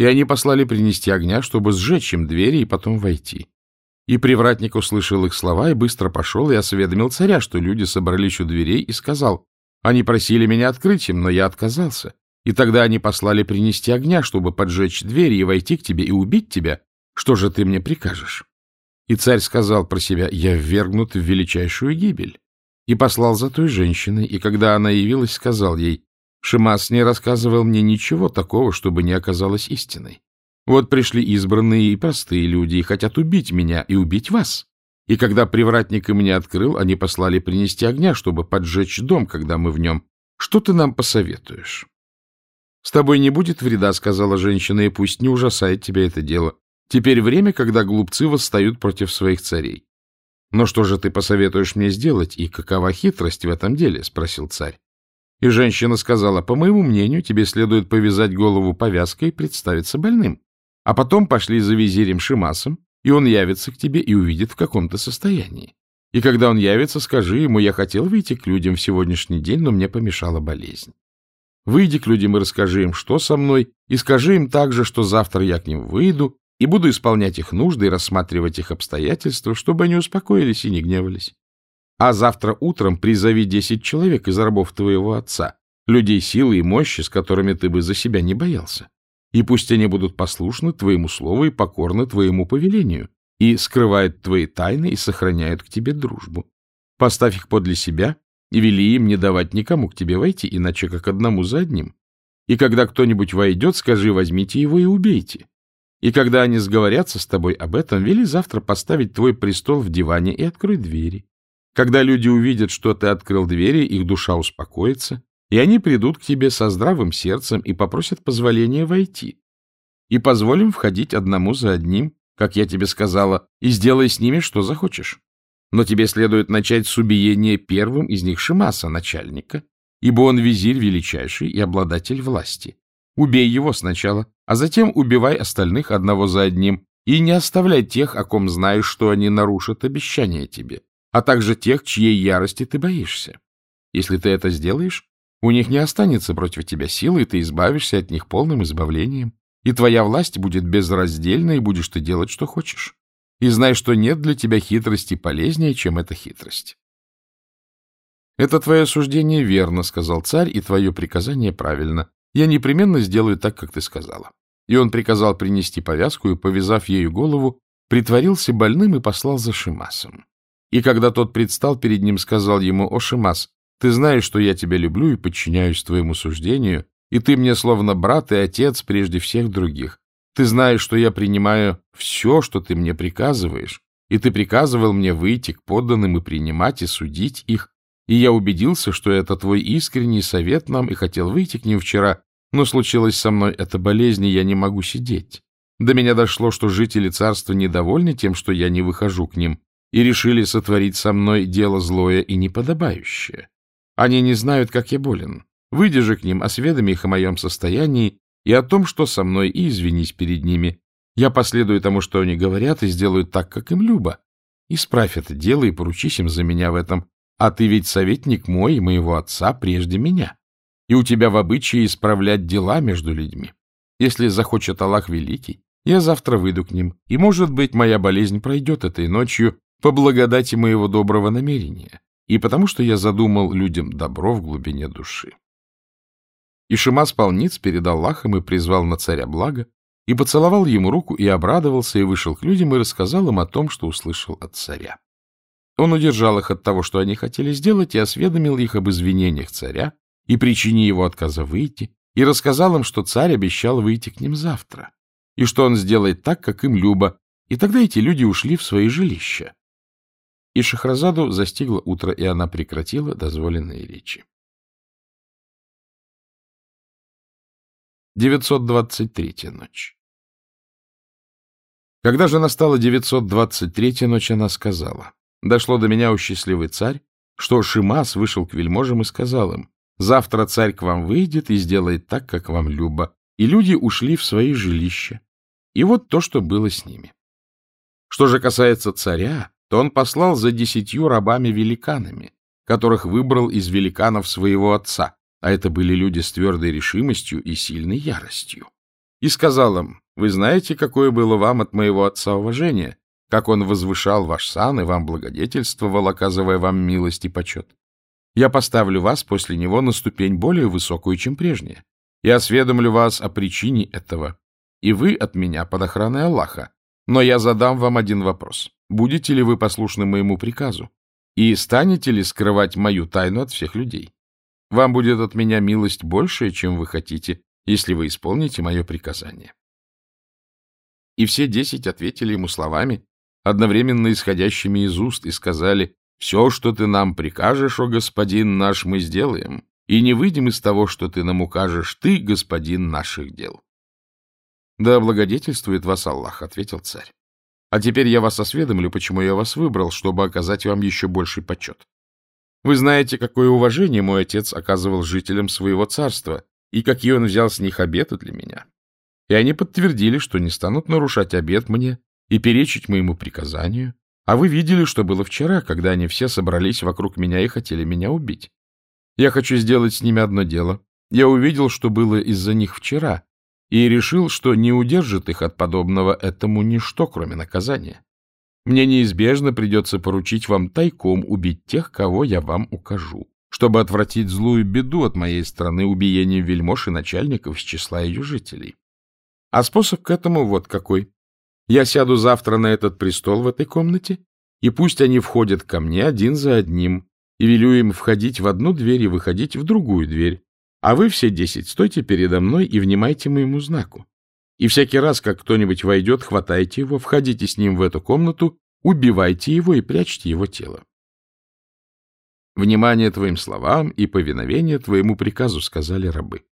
И они послали принести огня, чтобы сжечь им двери и потом войти. И привратник услышал их слова и быстро пошел и осведомил царя, что люди собрались у дверей, и сказал, они просили меня открыть им, но я отказался. И тогда они послали принести огня, чтобы поджечь двери и войти к тебе и убить тебя. Что же ты мне прикажешь? И царь сказал про себя, я ввергнут в величайшую гибель. И послал за той женщиной, и когда она явилась, сказал ей, Шимас не рассказывал мне ничего такого, чтобы не оказалось истиной. Вот пришли избранные и простые люди и хотят убить меня и убить вас. И когда привратник им не открыл, они послали принести огня, чтобы поджечь дом, когда мы в нем. Что ты нам посоветуешь? — С тобой не будет вреда, — сказала женщина, — и пусть не ужасает тебя это дело. Теперь время, когда глупцы восстают против своих царей. — Но что же ты посоветуешь мне сделать, и какова хитрость в этом деле? — спросил царь. И женщина сказала, по моему мнению, тебе следует повязать голову повязкой и представиться больным. А потом пошли за визирем Шимасом, и он явится к тебе и увидит, в каком то состоянии. И когда он явится, скажи ему, я хотел выйти к людям в сегодняшний день, но мне помешала болезнь. Выйди к людям и расскажи им, что со мной, и скажи им также, что завтра я к ним выйду и буду исполнять их нужды и рассматривать их обстоятельства, чтобы они успокоились и не гневались. А завтра утром призови десять человек из рабов твоего отца, людей силы и мощи, с которыми ты бы за себя не боялся и пусть они будут послушны твоему слову и покорны твоему повелению, и скрывают твои тайны и сохраняют к тебе дружбу. Поставь их подле себя и вели им не давать никому к тебе войти, иначе как одному за одним. И когда кто-нибудь войдет, скажи, возьмите его и убейте. И когда они сговорятся с тобой об этом, вели завтра поставить твой престол в диване и открой двери. Когда люди увидят, что ты открыл двери, их душа успокоится, и они придут к тебе со здравым сердцем и попросят позволения войти. И позволим входить одному за одним, как я тебе сказала, и сделай с ними, что захочешь. Но тебе следует начать с убиения первым из них Шимаса, начальника, ибо он визирь величайший и обладатель власти. Убей его сначала, а затем убивай остальных одного за одним, и не оставляй тех, о ком знаешь, что они нарушат обещание тебе, а также тех, чьей ярости ты боишься. Если ты это сделаешь, у них не останется против тебя силы, и ты избавишься от них полным избавлением. И твоя власть будет безраздельна, и будешь ты делать, что хочешь. И знай, что нет для тебя хитрости полезнее, чем эта хитрость. — Это твое суждение верно, — сказал царь, — и твое приказание правильно. Я непременно сделаю так, как ты сказала. И он приказал принести повязку, и, повязав ею голову, притворился больным и послал за Шимасом. И когда тот предстал перед ним, сказал ему, «О, Шимас, ты знаешь, что я тебя люблю и подчиняюсь твоему суждению, и ты мне словно брат и отец прежде всех других. Ты знаешь, что я принимаю все, что ты мне приказываешь, и ты приказывал мне выйти к подданным и принимать и судить их, и я убедился, что это твой искренний совет нам, и хотел выйти к ним вчера, но случилось со мной эта болезнь, и я не могу сидеть. До меня дошло, что жители царства недовольны тем, что я не выхожу к ним, и решили сотворить со мной дело злое и неподобающее. Они не знают, как я болен. Выйди же к ним, осведоми их о моем состоянии и о том, что со мной, и извинись перед ними. Я последую тому, что они говорят, и сделаю так, как им любо. Исправь это дело и поручись им за меня в этом. А ты ведь советник мой и моего отца прежде меня. И у тебя в обычае исправлять дела между людьми. Если захочет Аллах Великий, я завтра выйду к ним, и, может быть, моя болезнь пройдет этой ночью по благодати моего доброго намерения и потому что я задумал людям добро в глубине души. И Шимас полниц перед Аллахом и призвал на царя благо, и поцеловал ему руку, и обрадовался, и вышел к людям, и рассказал им о том, что услышал от царя. Он удержал их от того, что они хотели сделать, и осведомил их об извинениях царя и причине его отказа выйти, и рассказал им, что царь обещал выйти к ним завтра. и что он сделает так, как им любо, и тогда эти люди ушли в свои жилища. И Шахразаду застигло утро, и она прекратила дозволенные речи. 923 ночь Когда же настала 923 ночь, она сказала, «Дошло до меня, у счастливый царь, что Шимас вышел к вельможам и сказал им, «Завтра царь к вам выйдет и сделает так, как вам любо». И люди ушли в свои жилища. И вот то, что было с ними. Что же касается царя, то он послал за десятью рабами-великанами, которых выбрал из великанов своего отца, а это были люди с твердой решимостью и сильной яростью. И сказал им, вы знаете, какое было вам от моего отца уважение, как он возвышал ваш сан и вам благодетельствовал, оказывая вам милость и почет. Я поставлю вас после него на ступень более высокую, чем прежняя. Я осведомлю вас о причине этого, и вы от меня под охраной Аллаха. Но я задам вам один вопрос. Будете ли вы послушны моему приказу? И станете ли скрывать мою тайну от всех людей? Вам будет от меня милость большая, чем вы хотите, если вы исполните мое приказание. И все десять ответили ему словами, одновременно исходящими из уст, и сказали, «Все, что ты нам прикажешь, о господин наш, мы сделаем, и не выйдем из того, что ты нам укажешь, ты, господин наших дел». «Да благодетельствует вас Аллах», — ответил царь. «А теперь я вас осведомлю, почему я вас выбрал, чтобы оказать вам еще больший почет. Вы знаете, какое уважение мой отец оказывал жителям своего царства, и какие он взял с них обеты для меня. И они подтвердили, что не станут нарушать обет мне и перечить моему приказанию. А вы видели, что было вчера, когда они все собрались вокруг меня и хотели меня убить. Я хочу сделать с ними одно дело. Я увидел, что было из-за них вчера, и решил, что не удержит их от подобного этому ничто, кроме наказания. Мне неизбежно придется поручить вам тайком убить тех, кого я вам укажу, чтобы отвратить злую беду от моей страны убиением вельмож и начальников с числа ее жителей. А способ к этому вот какой. Я сяду завтра на этот престол в этой комнате, и пусть они входят ко мне один за одним, и велю им входить в одну дверь и выходить в другую дверь, а вы все десять стойте передо мной и внимайте моему знаку. И всякий раз, как кто-нибудь войдет, хватайте его, входите с ним в эту комнату, убивайте его и прячьте его тело. «Внимание твоим словам и повиновение твоему приказу», — сказали рабы.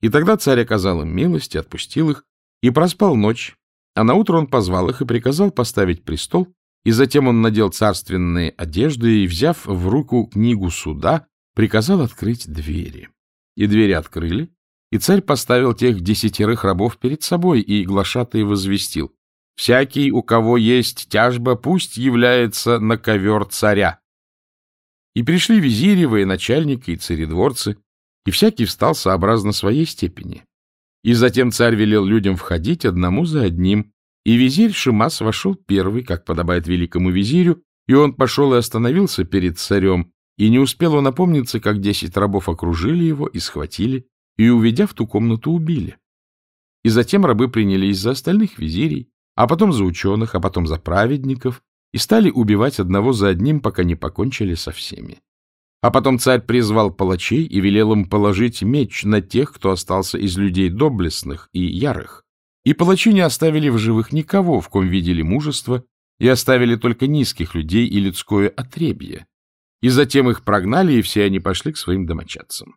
И тогда царь оказал им милость и отпустил их, и проспал ночь, а наутро он позвал их и приказал поставить престол, и затем он надел царственные одежды и, взяв в руку книгу суда, приказал открыть двери. И двери открыли, и царь поставил тех десятерых рабов перед собой, и глашатый возвестил, «Всякий, у кого есть тяжба, пусть является на ковер царя». И пришли визири, военачальники и царедворцы, и всякий встал сообразно своей степени. И затем царь велел людям входить одному за одним, и визирь Шимас вошел первый, как подобает великому визирю, и он пошел и остановился перед царем, и не успел он опомниться, как десять рабов окружили его и схватили, и, уведя в ту комнату, убили. И затем рабы принялись за остальных визирей, а потом за ученых, а потом за праведников, и стали убивать одного за одним, пока не покончили со всеми. А потом царь призвал палачей и велел им положить меч на тех, кто остался из людей доблестных и ярых. И палачи не оставили в живых никого, в ком видели мужество, и оставили только низких людей и людское отребье. И затем их прогнали, и все они пошли к своим домочадцам.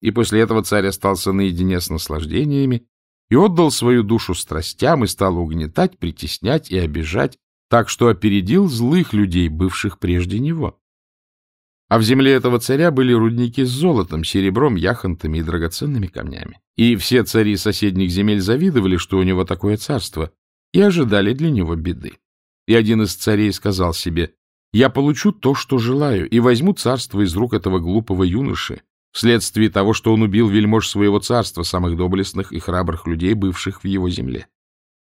И после этого царь остался наедине с наслаждениями и отдал свою душу страстям и стал угнетать, притеснять и обижать, так что опередил злых людей, бывших прежде него. А в земле этого царя были рудники с золотом, серебром, яхонтами и драгоценными камнями. И все цари соседних земель завидовали, что у него такое царство, и ожидали для него беды. И один из царей сказал себе, «Я получу то, что желаю, и возьму царство из рук этого глупого юноши, вследствие того, что он убил вельмож своего царства, самых доблестных и храбрых людей, бывших в его земле.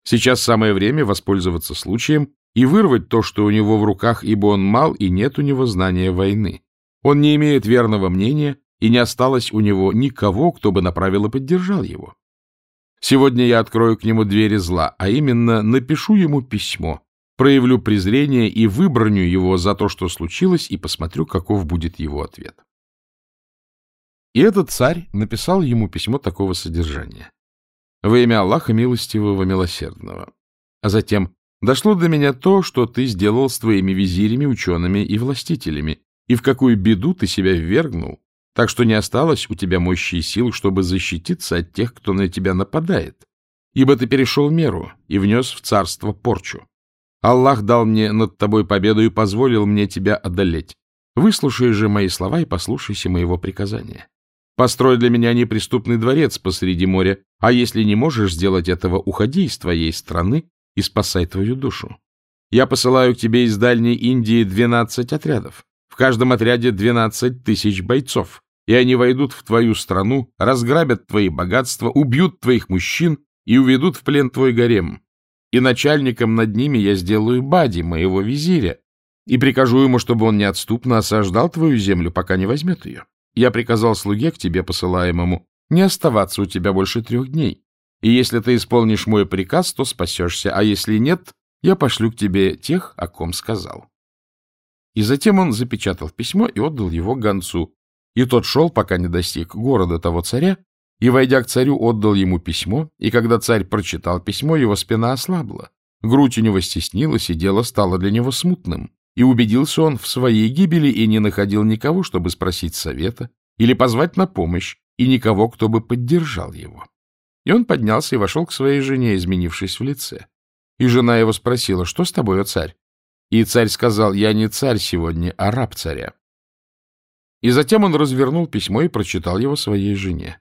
Сейчас самое время воспользоваться случаем и вырвать то, что у него в руках, ибо он мал и нет у него знания войны. Он не имеет верного мнения, и не осталось у него никого, кто бы направил и поддержал его. Сегодня я открою к нему двери зла, а именно напишу ему письмо, проявлю презрение и выброню его за то, что случилось, и посмотрю, каков будет его ответ. И этот царь написал ему письмо такого содержания. во имя Аллаха Милостивого Милосердного. А затем дошло до меня то, что ты сделал с твоими визирями, учеными и властителями, и в какую беду ты себя ввергнул, так что не осталось у тебя мощи и сил, чтобы защититься от тех, кто на тебя нападает, ибо ты перешел меру и внес в царство порчу. Аллах дал мне над тобой победу и позволил мне тебя одолеть. Выслушай же мои слова и послушайся моего приказания. Построй для меня неприступный дворец посреди моря, а если не можешь сделать этого, уходи из твоей страны и спасай твою душу. Я посылаю к тебе из дальней Индии двенадцать отрядов. В каждом отряде двенадцать тысяч бойцов, и они войдут в твою страну, разграбят твои богатства, убьют твоих мужчин и уведут в плен твой гарем. И начальником над ними я сделаю Бади, моего визиря, и прикажу ему, чтобы он неотступно осаждал твою землю, пока не возьмет ее. Я приказал слуге к тебе посылаемому не оставаться у тебя больше трех дней. И если ты исполнишь мой приказ, то спасешься, а если нет, я пошлю к тебе тех, о ком сказал. И затем он запечатал письмо и отдал его гонцу. И тот шел, пока не достиг города того царя, и, войдя к царю, отдал ему письмо, и когда царь прочитал письмо, его спина ослабла, грудь у него стеснилась, и дело стало для него смутным. И убедился он в своей гибели и не находил никого, чтобы спросить совета или позвать на помощь, и никого, кто бы поддержал его. И он поднялся и вошел к своей жене, изменившись в лице. И жена его спросила, что с тобой, о царь? И царь сказал, я не царь сегодня, а раб царя. И затем он развернул письмо и прочитал его своей жене.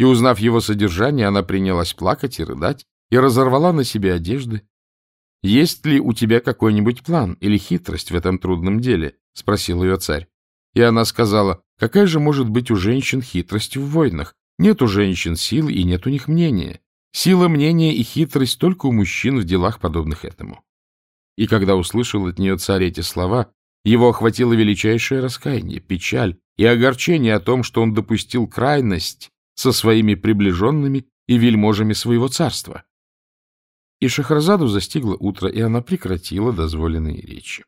И, узнав его содержание, она принялась плакать и рыдать, и разорвала на себе одежды, «Есть ли у тебя какой-нибудь план или хитрость в этом трудном деле?» — спросил ее царь. И она сказала, «Какая же может быть у женщин хитрость в войнах? Нет у женщин силы и нет у них мнения. Сила мнения и хитрость только у мужчин в делах, подобных этому». И когда услышал от нее царь эти слова, его охватило величайшее раскаяние, печаль и огорчение о том, что он допустил крайность со своими приближенными и вельможами своего царства. И Шахразаду застигло утро, и она прекратила дозволенные речи.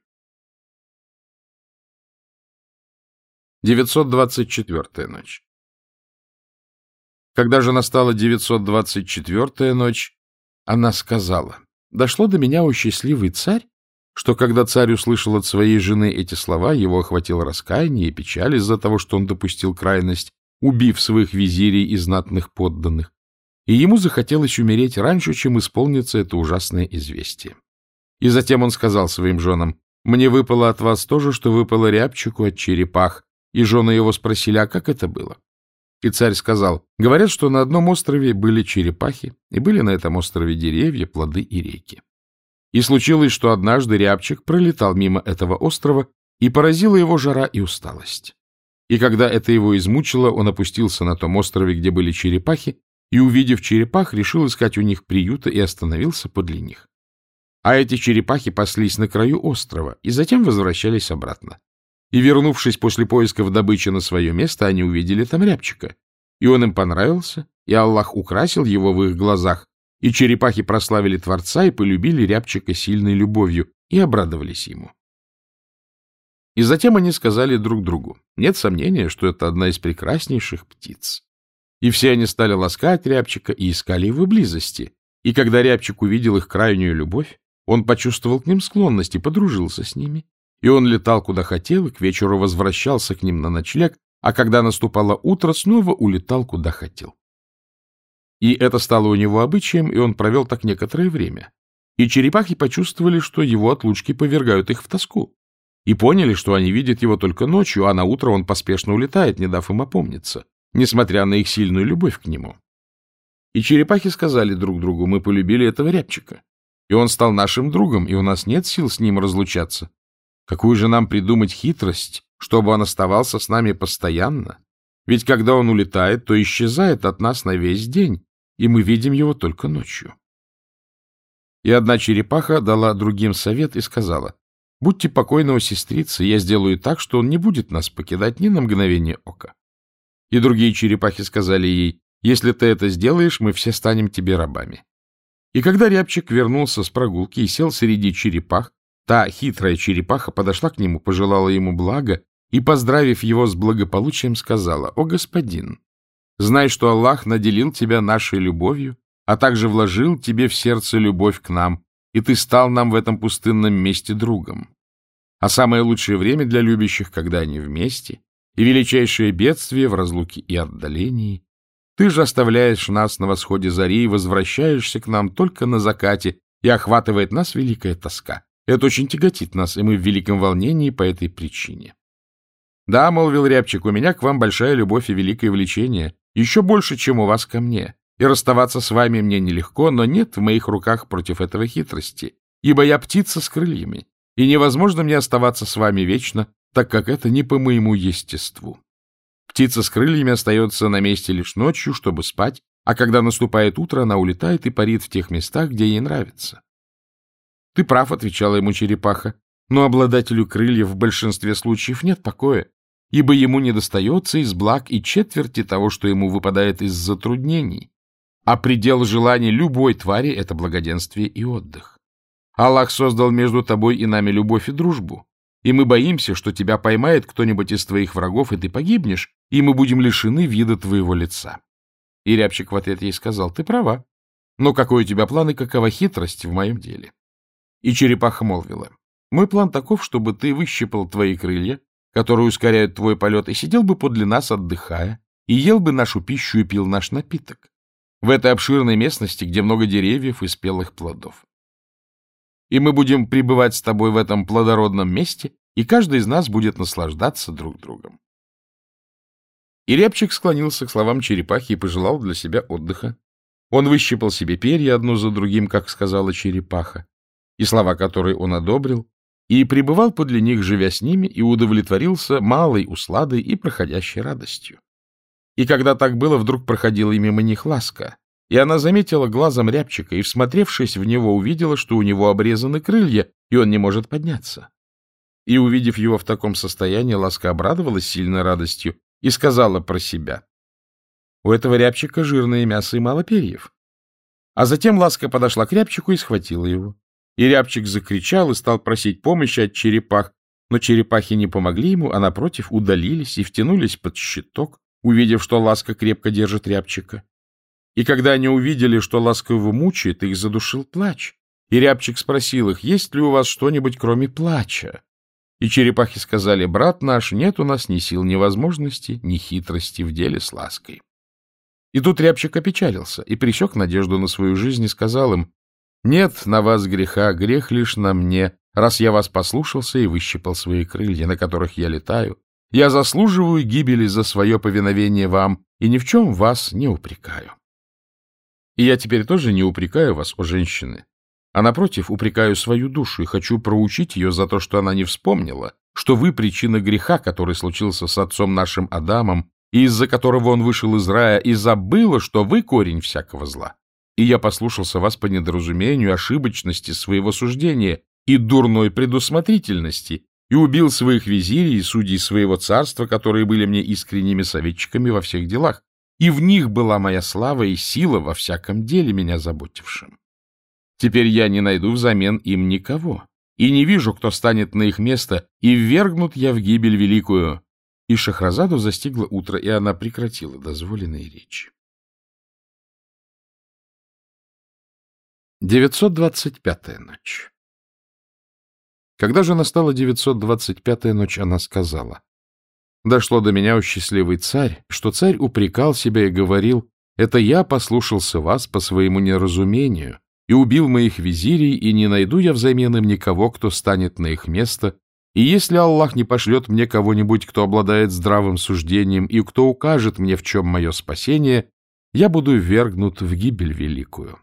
924-я ночь Когда же настала 924-я ночь, она сказала, «Дошло до меня, о счастливый царь, что когда царь услышал от своей жены эти слова, его охватило раскаяние и печаль из-за того, что он допустил крайность, убив своих визирей и знатных подданных и ему захотелось умереть раньше, чем исполнится это ужасное известие. И затем он сказал своим женам, «Мне выпало от вас то же, что выпало рябчику от черепах». И жены его спросили, а как это было? И царь сказал, говорят, что на одном острове были черепахи, и были на этом острове деревья, плоды и реки. И случилось, что однажды рябчик пролетал мимо этого острова, и поразила его жара и усталость. И когда это его измучило, он опустился на том острове, где были черепахи, и, увидев черепах, решил искать у них приюта и остановился подле них. А эти черепахи паслись на краю острова и затем возвращались обратно. И, вернувшись после поисков добычи на свое место, они увидели там рябчика. И он им понравился, и Аллах украсил его в их глазах, и черепахи прославили Творца и полюбили рябчика сильной любовью и обрадовались ему. И затем они сказали друг другу, нет сомнения, что это одна из прекраснейших птиц. И все они стали ласкать Рябчика и искали его близости. И когда Рябчик увидел их крайнюю любовь, он почувствовал к ним склонность и подружился с ними. И он летал куда хотел, и к вечеру возвращался к ним на ночлег, а когда наступало утро, снова улетал куда хотел. И это стало у него обычаем, и он провел так некоторое время. И черепахи почувствовали, что его отлучки повергают их в тоску. И поняли, что они видят его только ночью, а на утро он поспешно улетает, не дав им опомниться несмотря на их сильную любовь к нему. И черепахи сказали друг другу, мы полюбили этого рябчика, и он стал нашим другом, и у нас нет сил с ним разлучаться. Какую же нам придумать хитрость, чтобы он оставался с нами постоянно? Ведь когда он улетает, то исчезает от нас на весь день, и мы видим его только ночью. И одна черепаха дала другим совет и сказала, «Будьте покойны, о сестрицы, я сделаю так, что он не будет нас покидать ни на мгновение ока. И другие черепахи сказали ей, если ты это сделаешь, мы все станем тебе рабами. И когда рябчик вернулся с прогулки и сел среди черепах, та хитрая черепаха подошла к нему, пожелала ему блага и, поздравив его с благополучием, сказала, «О, господин, знай, что Аллах наделил тебя нашей любовью, а также вложил тебе в сердце любовь к нам, и ты стал нам в этом пустынном месте другом. А самое лучшее время для любящих, когда они вместе, и величайшее бедствие в разлуке и отдалении. Ты же оставляешь нас на восходе зари и возвращаешься к нам только на закате, и охватывает нас великая тоска. Это очень тяготит нас, и мы в великом волнении по этой причине. Да, — молвил Рябчик, — у меня к вам большая любовь и великое влечение, еще больше, чем у вас ко мне, и расставаться с вами мне нелегко, но нет в моих руках против этого хитрости, ибо я птица с крыльями, и невозможно мне оставаться с вами вечно, так как это не по моему естеству. Птица с крыльями остается на месте лишь ночью, чтобы спать, а когда наступает утро, она улетает и парит в тех местах, где ей нравится. — Ты прав, — отвечала ему черепаха, — но обладателю крыльев в большинстве случаев нет покоя, ибо ему не достается из благ и четверти того, что ему выпадает из затруднений, а предел желаний любой твари — это благоденствие и отдых. Аллах создал между тобой и нами любовь и дружбу, и мы боимся, что тебя поймает кто-нибудь из твоих врагов, и ты погибнешь, и мы будем лишены вида твоего лица. И рябчик в ответ ей сказал, ты права, но какой у тебя план и какова хитрость в моем деле? И черепаха молвила, мой план таков, чтобы ты выщипал твои крылья, которые ускоряют твой полет, и сидел бы подле нас, отдыхая, и ел бы нашу пищу и пил наш напиток в этой обширной местности, где много деревьев и спелых плодов. И мы будем пребывать с тобой в этом плодородном месте, и каждый из нас будет наслаждаться друг другом. И рябчик склонился к словам черепахи и пожелал для себя отдыха. Он выщипал себе перья одно за другим, как сказала черепаха, и слова которые он одобрил, и пребывал подле них, живя с ними, и удовлетворился малой усладой и проходящей радостью. И когда так было, вдруг проходила мимо них ласка, и она заметила глазом рябчика и, всмотревшись в него, увидела, что у него обрезаны крылья, и он не может подняться. И, увидев его в таком состоянии, ласка обрадовалась сильной радостью и сказала про себя. У этого рябчика жирное мясо и мало перьев. А затем ласка подошла к рябчику и схватила его. И рябчик закричал и стал просить помощи от черепах, но черепахи не помогли ему, а, напротив, удалились и втянулись под щиток, увидев, что ласка крепко держит рябчика. И когда они увидели, что ласка его мучает, их задушил плач. И рябчик спросил их, есть ли у вас что-нибудь, кроме плача? И черепахи сказали, брат наш, нет у нас ни сил, ни возможности, ни хитрости в деле с лаской. И тут рябчик опечалился и пресек надежду на свою жизнь и сказал им, нет на вас греха, грех лишь на мне, раз я вас послушался и выщипал свои крылья, на которых я летаю, я заслуживаю гибели за свое повиновение вам и ни в чем вас не упрекаю. И я теперь тоже не упрекаю вас, о женщины, а, напротив, упрекаю свою душу и хочу проучить ее за то, что она не вспомнила, что вы причина греха, который случился с отцом нашим Адамом, и из-за которого он вышел из рая, и забыла, что вы корень всякого зла. И я послушался вас по недоразумению, ошибочности своего суждения и дурной предусмотрительности, и убил своих визирей и судей своего царства, которые были мне искренними советчиками во всех делах, и в них была моя слава и сила во всяком деле меня заботившим. Теперь я не найду взамен им никого, и не вижу, кто станет на их место, и ввергнут я в гибель великую. И Шахразаду застигло утро, и она прекратила дозволенные речи. 925-я ночь когда же настала 925-я ночь, она сказала. Дошло до меня, о счастливый царь, что царь упрекал себя и говорил, «Это я послушался вас по своему неразумению и убил моих визирей, и не найду я взамен им никого, кто станет на их место, и если Аллах не пошлет мне кого-нибудь, кто обладает здравым суждением и кто укажет мне, в чем мое спасение, я буду ввергнут в гибель великую».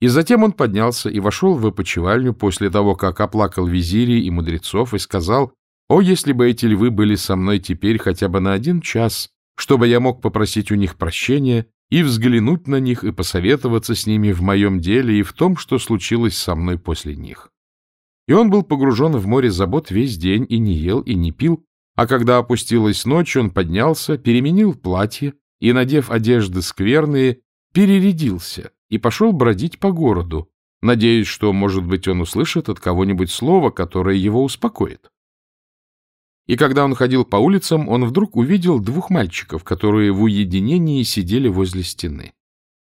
И затем он поднялся и вошел в опочивальню после того, как оплакал визирей и мудрецов и сказал, «О, если бы эти львы были со мной теперь хотя бы на один час, чтобы я мог попросить у них прощения и взглянуть на них и посоветоваться с ними в моем деле и в том, что случилось со мной после них». И он был погружен в море забот весь день и не ел, и не пил, а когда опустилась ночь, он поднялся, переменил платье и, надев одежды скверные, перерядился и пошел бродить по городу, надеясь, что, может быть, он услышит от кого-нибудь слово, которое его успокоит. И когда он ходил по улицам, он вдруг увидел двух мальчиков, которые в уединении сидели возле стены.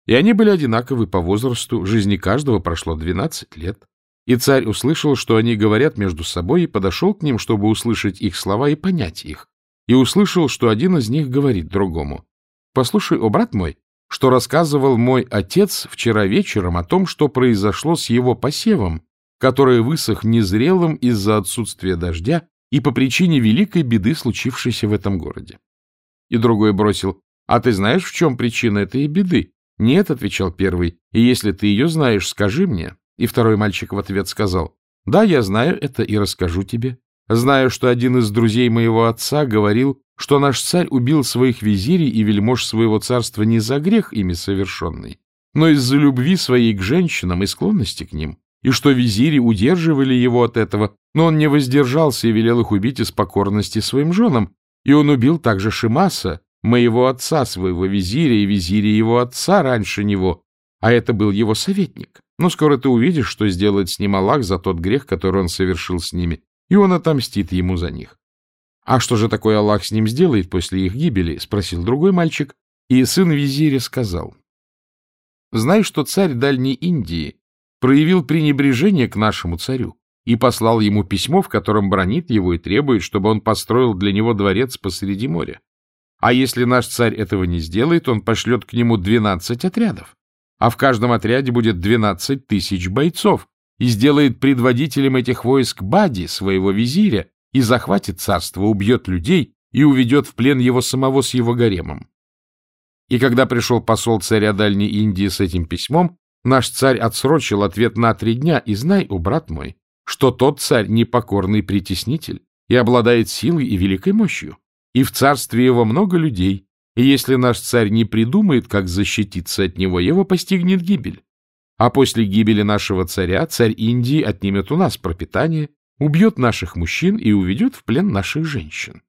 И они были одинаковы по возрасту, жизни каждого прошло двенадцать лет. И царь услышал, что они говорят между собой, и подошел к ним, чтобы услышать их слова и понять их. И услышал, что один из них говорит другому. «Послушай, о брат мой, что рассказывал мой отец вчера вечером о том, что произошло с его посевом, который высох незрелым из-за отсутствия дождя и по причине великой беды, случившейся в этом городе». И другой бросил, «А ты знаешь, в чем причина этой беды?» «Нет», — отвечал первый, — «и если ты ее знаешь, скажи мне». И второй мальчик в ответ сказал, «Да, я знаю это и расскажу тебе. Знаю, что один из друзей моего отца говорил, что наш царь убил своих визирей и вельмож своего царства не за грех ими совершенный, но из-за любви своей к женщинам и склонности к ним, и что визири удерживали его от этого, но он не воздержался и велел их убить из покорности своим женам, и он убил также Шимаса, моего отца, своего визиря и визиря его отца раньше него, а это был его советник. Но скоро ты увидишь, что сделает с ним Аллах за тот грех, который он совершил с ними, и он отомстит ему за них. — А что же такое Аллах с ним сделает после их гибели? — спросил другой мальчик, и сын визиря сказал. — Знаешь, что царь Дальней Индии проявил пренебрежение к нашему царю и послал ему письмо, в котором бронит его и требует, чтобы он построил для него дворец посреди моря. А если наш царь этого не сделает, он пошлет к нему двенадцать отрядов а в каждом отряде будет 12 тысяч бойцов, и сделает предводителем этих войск Бади, своего визиря, и захватит царство, убьет людей и уведет в плен его самого с его гаремом. И когда пришел посол царя Дальней Индии с этим письмом, наш царь отсрочил ответ на три дня, и знай, о брат мой, что тот царь непокорный притеснитель и обладает силой и великой мощью, и в царстве его много людей, и если наш царь не придумает, как защититься от него, его постигнет гибель. А после гибели нашего царя царь Индии отнимет у нас пропитание, убьет наших мужчин и уведет в плен наших женщин.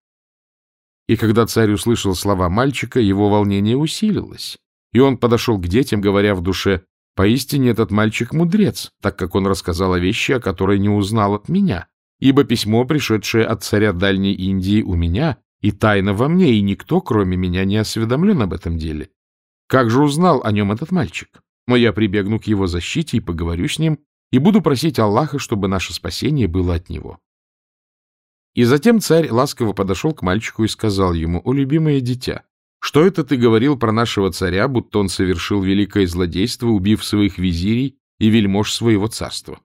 И когда царь услышал слова мальчика, его волнение усилилось, и он подошел к детям, говоря в душе, «Поистине этот мальчик мудрец, так как он рассказал о вещи, о которой не узнал от меня, ибо письмо, пришедшее от царя Дальней Индии у меня, и тайна во мне, и никто, кроме меня, не осведомлен об этом деле. Как же узнал о нем этот мальчик? Но я прибегну к его защите и поговорю с ним, и буду просить Аллаха, чтобы наше спасение было от него. И затем царь ласково подошел к мальчику и сказал ему, «О, любимое дитя, что это ты говорил про нашего царя, будто он совершил великое злодейство, убив своих визирей и вельмож своего царства?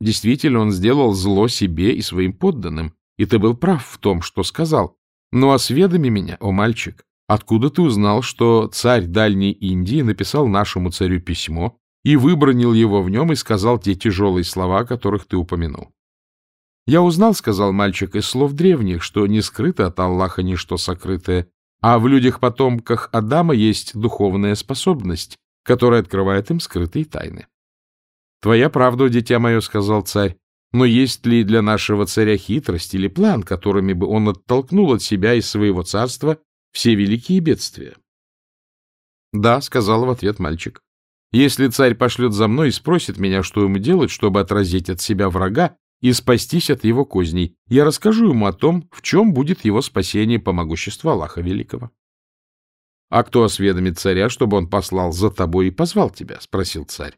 Действительно, он сделал зло себе и своим подданным, и ты был прав в том, что сказал, ну, осведоми меня, о мальчик, откуда ты узнал, что царь Дальней Индии написал нашему царю письмо и выбронил его в нем и сказал те тяжелые слова, о которых ты упомянул? Я узнал, — сказал мальчик, — из слов древних, что не скрыто от Аллаха ничто сокрытое, а в людях-потомках Адама есть духовная способность, которая открывает им скрытые тайны. — Твоя правда, дитя мое, — сказал царь, но есть ли для нашего царя хитрость или план, которыми бы он оттолкнул от себя и своего царства все великие бедствия? — Да, — сказал в ответ мальчик. — Если царь пошлет за мной и спросит меня, что ему делать, чтобы отразить от себя врага и спастись от его козней, я расскажу ему о том, в чем будет его спасение по могуществу Аллаха Великого. — А кто осведомит царя, чтобы он послал за тобой и позвал тебя? — спросил царь.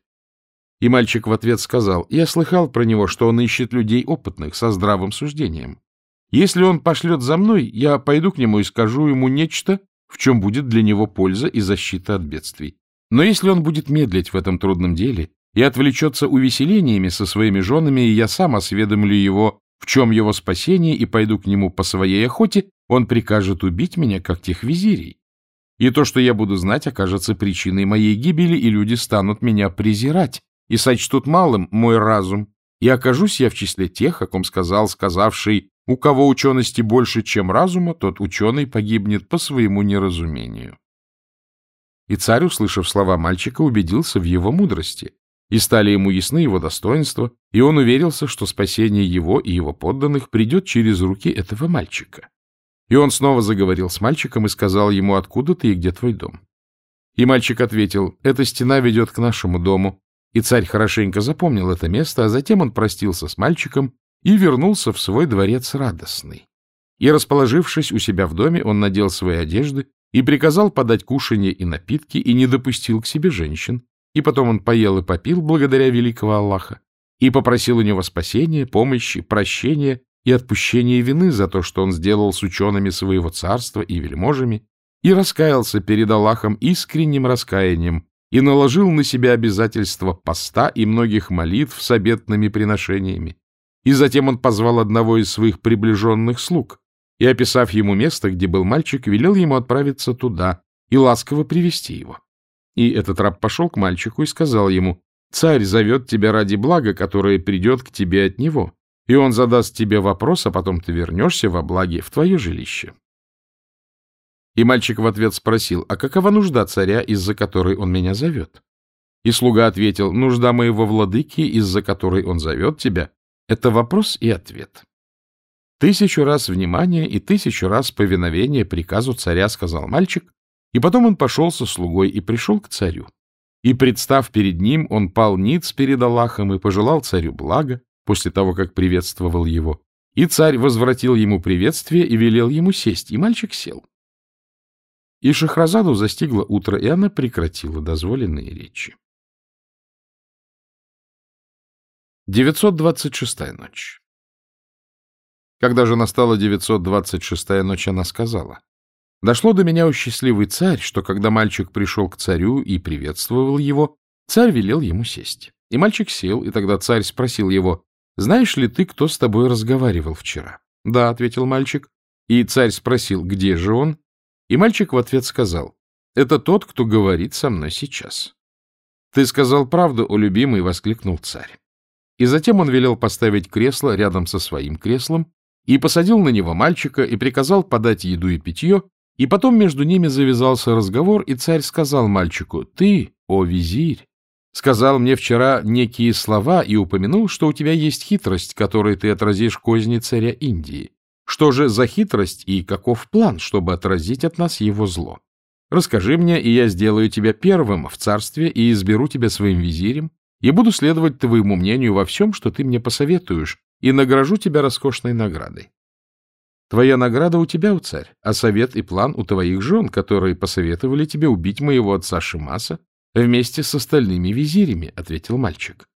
И мальчик в ответ сказал, я слыхал про него, что он ищет людей опытных, со здравым суждением. Если он пошлет за мной, я пойду к нему и скажу ему нечто, в чем будет для него польза и защита от бедствий. Но если он будет медлить в этом трудном деле и отвлечется увеселениями со своими женами, и я сам осведомлю его, в чем его спасение, и пойду к нему по своей охоте, он прикажет убить меня, как тех визирей. И то, что я буду знать, окажется причиной моей гибели, и люди станут меня презирать, и сочтут малым мой разум, и окажусь я в числе тех, о ком сказал сказавший, у кого учености больше, чем разума, тот ученый погибнет по своему неразумению. И царь, услышав слова мальчика, убедился в его мудрости, и стали ему ясны его достоинства, и он уверился, что спасение его и его подданных придет через руки этого мальчика. И он снова заговорил с мальчиком и сказал ему, откуда ты и где твой дом. И мальчик ответил, эта стена ведет к нашему дому, и царь хорошенько запомнил это место, а затем он простился с мальчиком и вернулся в свой дворец радостный. И, расположившись у себя в доме, он надел свои одежды и приказал подать кушанье и напитки, и не допустил к себе женщин. И потом он поел и попил благодаря великого Аллаха, и попросил у него спасения, помощи, прощения и отпущения вины за то, что он сделал с учеными своего царства и вельможами, и раскаялся перед Аллахом искренним раскаянием, и наложил на себя обязательства поста и многих молитв с обетными приношениями. И затем он позвал одного из своих приближенных слуг, и, описав ему место, где был мальчик, велел ему отправиться туда и ласково привести его. И этот раб пошел к мальчику и сказал ему, «Царь зовет тебя ради блага, которое придет к тебе от него, и он задаст тебе вопрос, а потом ты вернешься во благе в твое жилище». И мальчик в ответ спросил, «А какова нужда царя, из-за которой он меня зовет?» И слуга ответил, «Нужда моего владыки, из-за которой он зовет тебя, это вопрос и ответ». Тысячу раз внимания и тысячу раз повиновения приказу царя, сказал мальчик, и потом он пошел со слугой и пришел к царю. И, представ перед ним, он пал ниц перед Аллахом и пожелал царю блага после того, как приветствовал его. И царь возвратил ему приветствие и велел ему сесть, и мальчик сел. И Шахразаду застигло утро, и она прекратила дозволенные речи. 926-я ночь когда же настала 926-я ночь, она сказала, «Дошло до меня, у счастливый царь, что когда мальчик пришел к царю и приветствовал его, царь велел ему сесть. И мальчик сел, и тогда царь спросил его, «Знаешь ли ты, кто с тобой разговаривал вчера?» «Да», — ответил мальчик. И царь спросил, «Где же он?» И мальчик в ответ сказал, «Это тот, кто говорит со мной сейчас». «Ты сказал правду, о любимый!» — воскликнул царь. И затем он велел поставить кресло рядом со своим креслом и посадил на него мальчика, и приказал подать еду и питье, и потом между ними завязался разговор, и царь сказал мальчику, «Ты, о визирь, сказал мне вчера некие слова и упомянул, что у тебя есть хитрость, которой ты отразишь козни царя Индии. Что же за хитрость и каков план, чтобы отразить от нас его зло? Расскажи мне, и я сделаю тебя первым в царстве и изберу тебя своим визирем, и буду следовать твоему мнению во всем, что ты мне посоветуешь, и награжу тебя роскошной наградой. Твоя награда у тебя, у царь, а совет и план у твоих жен, которые посоветовали тебе убить моего отца Шимаса вместе с остальными визирями, — ответил мальчик.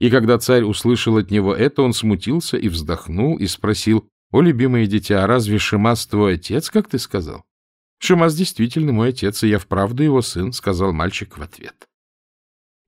И когда царь услышал от него это, он смутился и вздохнул и спросил, — О, любимое дитя, а разве Шимас твой отец, как ты сказал? — Шимас действительно мой отец, и я вправду его сын, — сказал мальчик в ответ.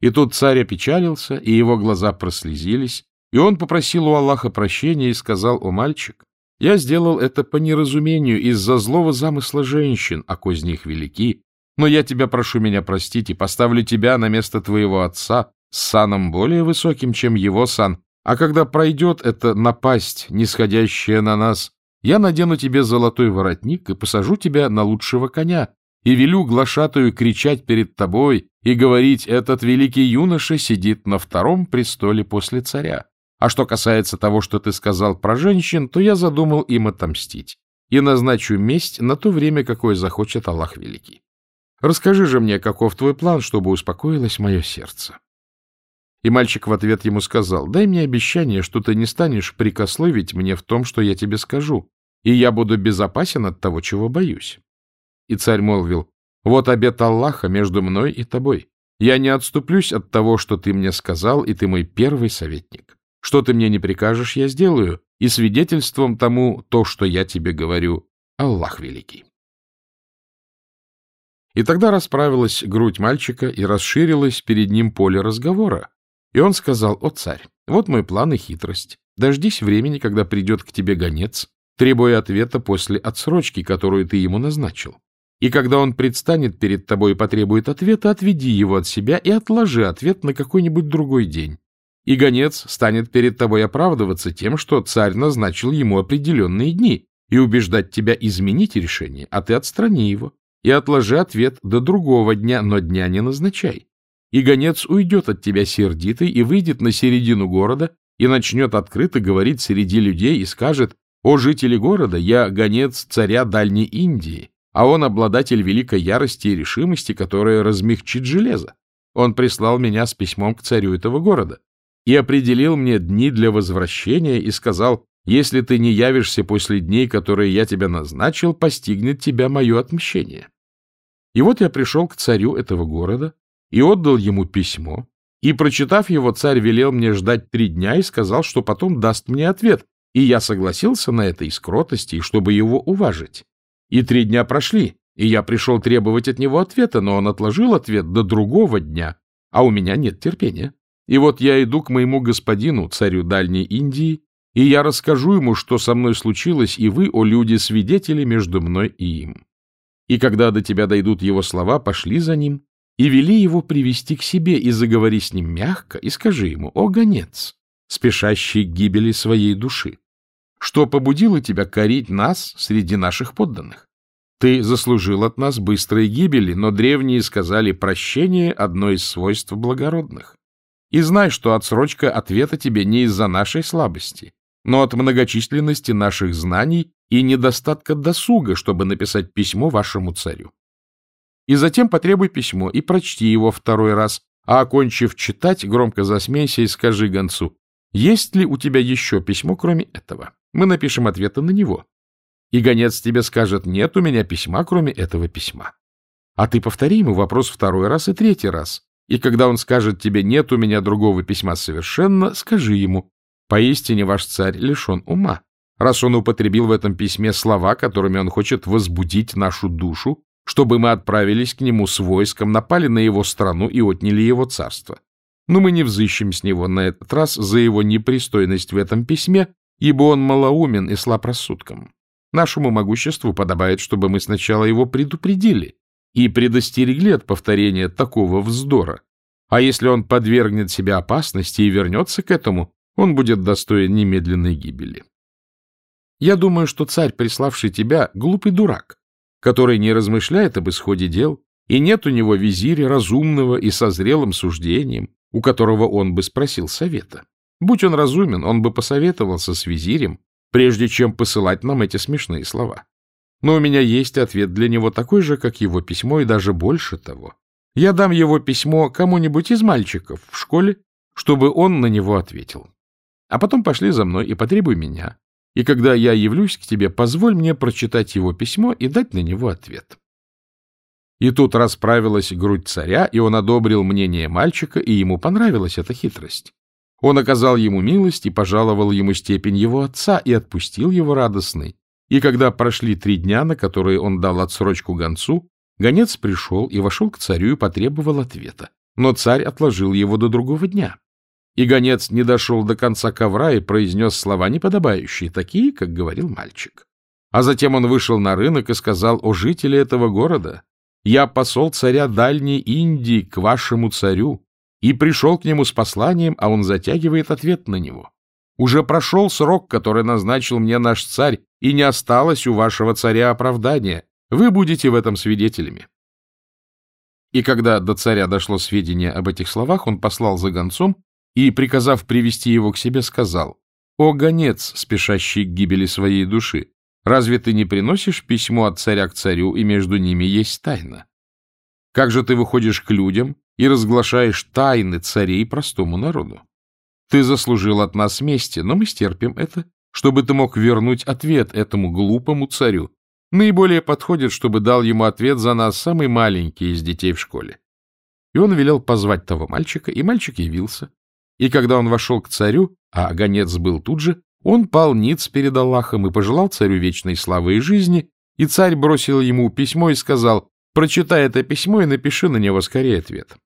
И тут царь опечалился, и его глаза прослезились, и он попросил у Аллаха прощения и сказал, «О, мальчик, я сделал это по неразумению из-за злого замысла женщин, а козни их велики, но я тебя прошу меня простить и поставлю тебя на место твоего отца с саном более высоким, чем его сан, а когда пройдет эта напасть, нисходящая на нас, я надену тебе золотой воротник и посажу тебя на лучшего коня, и велю глашатую кричать перед тобой и говорить, этот великий юноша сидит на втором престоле после царя. А что касается того, что ты сказал про женщин, то я задумал им отомстить и назначу месть на то время, какое захочет Аллах Великий. Расскажи же мне, каков твой план, чтобы успокоилось мое сердце. И мальчик в ответ ему сказал, дай мне обещание, что ты не станешь прикословить мне в том, что я тебе скажу, и я буду безопасен от того, чего боюсь. И царь молвил, вот обет Аллаха между мной и тобой. Я не отступлюсь от того, что ты мне сказал, и ты мой первый советник. Что ты мне не прикажешь, я сделаю, и свидетельством тому то, что я тебе говорю, Аллах Великий. И тогда расправилась грудь мальчика и расширилась перед ним поле разговора. И он сказал, «О, царь, вот мой план и хитрость. Дождись времени, когда придет к тебе гонец, требуя ответа после отсрочки, которую ты ему назначил. И когда он предстанет перед тобой и потребует ответа, отведи его от себя и отложи ответ на какой-нибудь другой день и гонец станет перед тобой оправдываться тем, что царь назначил ему определенные дни, и убеждать тебя изменить решение, а ты отстрани его, и отложи ответ до другого дня, но дня не назначай. И гонец уйдет от тебя сердитый и выйдет на середину города и начнет открыто говорить среди людей и скажет, «О, жители города, я гонец царя Дальней Индии, а он обладатель великой ярости и решимости, которая размягчит железо. Он прислал меня с письмом к царю этого города и определил мне дни для возвращения и сказал, если ты не явишься после дней, которые я тебе назначил, постигнет тебя мое отмщение. И вот я пришел к царю этого города и отдал ему письмо, и, прочитав его, царь велел мне ждать три дня и сказал, что потом даст мне ответ, и я согласился на это из кротости, чтобы его уважить. И три дня прошли, и я пришел требовать от него ответа, но он отложил ответ до другого дня, а у меня нет терпения. И вот я иду к моему господину, царю Дальней Индии, и я расскажу ему, что со мной случилось, и вы, о люди, свидетели между мной и им. И когда до тебя дойдут его слова, пошли за ним и вели его привести к себе, и заговори с ним мягко, и скажи ему, о, гонец, спешащий к гибели своей души, что побудило тебя корить нас среди наших подданных? Ты заслужил от нас быстрой гибели, но древние сказали прощение — одно из свойств благородных. И знай, что отсрочка ответа тебе не из-за нашей слабости, но от многочисленности наших знаний и недостатка досуга, чтобы написать письмо вашему царю. И затем потребуй письмо и прочти его второй раз, а, окончив читать, громко засмейся и скажи гонцу, есть ли у тебя еще письмо, кроме этого? Мы напишем ответы на него. И гонец тебе скажет, нет у меня письма, кроме этого письма. А ты повтори ему вопрос второй раз и третий раз. И когда он скажет тебе, нет у меня другого письма совершенно, скажи ему, поистине ваш царь лишен ума, раз он употребил в этом письме слова, которыми он хочет возбудить нашу душу, чтобы мы отправились к нему с войском, напали на его страну и отняли его царство. Но мы не взыщем с него на этот раз за его непристойность в этом письме, ибо он малоумен и слаб рассудком. Нашему могуществу подобает, чтобы мы сначала его предупредили и предостерегли от повторения такого вздора. А если он подвергнет себя опасности и вернется к этому, он будет достоин немедленной гибели. Я думаю, что царь, приславший тебя, глупый дурак, который не размышляет об исходе дел, и нет у него визиря разумного и со зрелым суждением, у которого он бы спросил совета. Будь он разумен, он бы посоветовался с визирем, прежде чем посылать нам эти смешные слова. Но у меня есть ответ для него такой же, как его письмо, и даже больше того. Я дам его письмо кому-нибудь из мальчиков в школе, чтобы он на него ответил. А потом пошли за мной и потребуй меня. И когда я явлюсь к тебе, позволь мне прочитать его письмо и дать на него ответ. И тут расправилась грудь царя, и он одобрил мнение мальчика, и ему понравилась эта хитрость. Он оказал ему милость и пожаловал ему степень его отца и отпустил его радостный. И когда прошли три дня, на которые он дал отсрочку гонцу, гонец пришел и вошел к царю и потребовал ответа. Но царь отложил его до другого дня. И гонец не дошел до конца ковра и произнес слова неподобающие, такие, как говорил мальчик. А затем он вышел на рынок и сказал, «О жители этого города, я посол царя Дальней Индии к вашему царю, и пришел к нему с посланием, а он затягивает ответ на него. Уже прошел срок, который назначил мне наш царь, и не осталось у вашего царя оправдания. Вы будете в этом свидетелями. И когда до царя дошло сведение об этих словах, он послал за гонцом и, приказав привести его к себе, сказал, «О, гонец, спешащий к гибели своей души, разве ты не приносишь письмо от царя к царю, и между ними есть тайна? Как же ты выходишь к людям и разглашаешь тайны царей простому народу. Ты заслужил от нас мести, но мы стерпим это, чтобы ты мог вернуть ответ этому глупому царю. Наиболее подходит, чтобы дал ему ответ за нас самый маленький из детей в школе. И он велел позвать того мальчика, и мальчик явился. И когда он вошел к царю, а гонец был тут же, он пал ниц перед Аллахом и пожелал царю вечной славы и жизни, и царь бросил ему письмо и сказал, «Прочитай это письмо и напиши на него скорее ответ».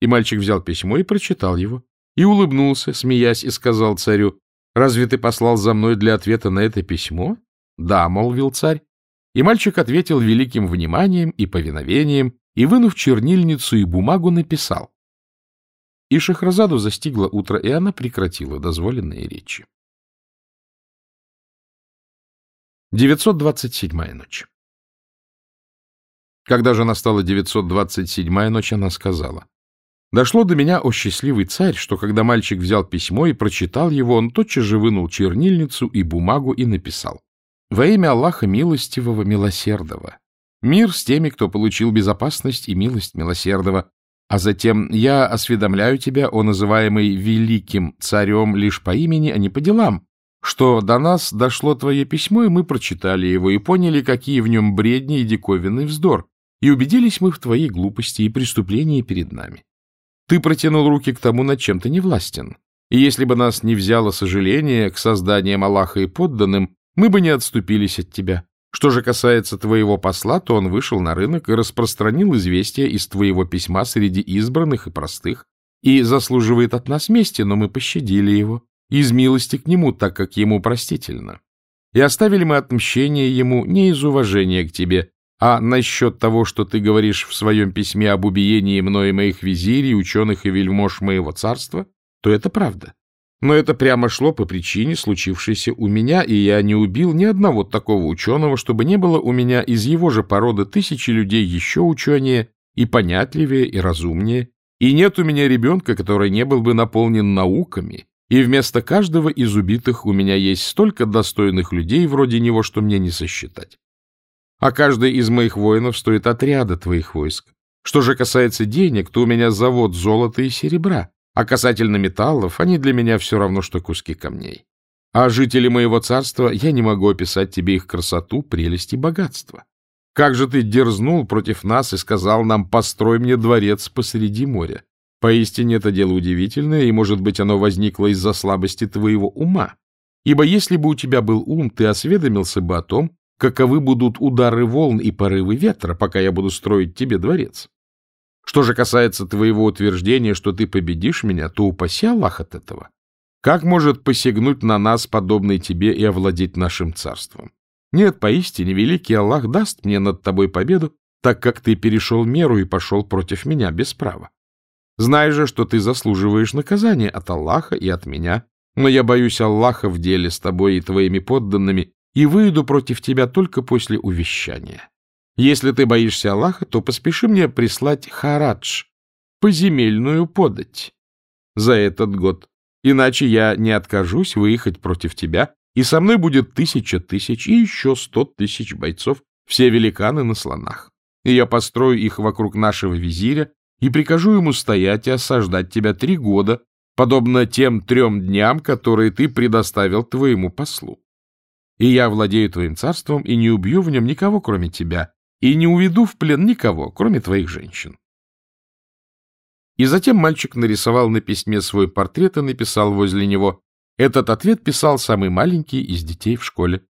И мальчик взял письмо и прочитал его. И улыбнулся, смеясь, и сказал царю, «Разве ты послал за мной для ответа на это письмо?» «Да», — молвил царь. И мальчик ответил великим вниманием и повиновением, и, вынув чернильницу и бумагу, написал. И Шахразаду застигло утро, и она прекратила дозволенные речи. 927-я ночь Когда же настала 927-я ночь, она сказала, Дошло до меня, о счастливый царь, что когда мальчик взял письмо и прочитал его, он тотчас же вынул чернильницу и бумагу и написал. «Во имя Аллаха Милостивого Милосердного. Мир с теми, кто получил безопасность и милость Милосердного. А затем я осведомляю тебя о называемой великим царем лишь по имени, а не по делам, что до нас дошло твое письмо, и мы прочитали его, и поняли, какие в нем бредни и диковинный вздор, и убедились мы в твоей глупости и преступлении перед нами. Ты протянул руки к тому, над чем ты не властен, и если бы нас не взяло сожаление к созданиям Аллаха и подданным, мы бы не отступились от тебя. Что же касается твоего посла, то он вышел на рынок и распространил известие из твоего письма среди избранных и простых, и заслуживает от нас мести, но мы пощадили его, из милости к нему, так как ему простительно. И оставили мы отмщение ему не из уважения к тебе, а насчет того, что ты говоришь в своем письме об убиении мною моих визирей, ученых и вельмож моего царства, то это правда. Но это прямо шло по причине, случившейся у меня, и я не убил ни одного такого ученого, чтобы не было у меня из его же породы тысячи людей еще ученее и понятливее и разумнее, и нет у меня ребенка, который не был бы наполнен науками, и вместо каждого из убитых у меня есть столько достойных людей вроде него, что мне не сосчитать. А каждый из моих воинов стоит отряда твоих войск. Что же касается денег, то у меня завод золота и серебра, а касательно металлов, они для меня все равно, что куски камней. А жители моего царства, я не могу описать тебе их красоту, прелесть и богатство. Как же ты дерзнул против нас и сказал нам, построй мне дворец посреди моря? Поистине это дело удивительное, и, может быть, оно возникло из-за слабости твоего ума. Ибо если бы у тебя был ум, ты осведомился бы о том, каковы будут удары волн и порывы ветра, пока я буду строить тебе дворец. Что же касается твоего утверждения, что ты победишь меня, то упаси Аллах от этого. Как может посягнуть на нас, подобный тебе, и овладеть нашим царством? Нет, поистине, великий Аллах даст мне над тобой победу, так как ты перешел меру и пошел против меня без права. Знай же, что ты заслуживаешь наказания от Аллаха и от меня, но я боюсь Аллаха в деле с тобой и твоими подданными и выйду против тебя только после увещания. Если ты боишься Аллаха, то поспеши мне прислать харадж, поземельную подать, за этот год, иначе я не откажусь выехать против тебя, и со мной будет тысяча тысяч и еще сто тысяч бойцов, все великаны на слонах. И я построю их вокруг нашего визиря и прикажу ему стоять и осаждать тебя три года, подобно тем трем дням, которые ты предоставил твоему послу. И я владею твоим царством и не убью в нем никого, кроме тебя, и не уведу в плен никого, кроме твоих женщин. И затем мальчик нарисовал на письме свой портрет и написал возле него. Этот ответ писал самый маленький из детей в школе.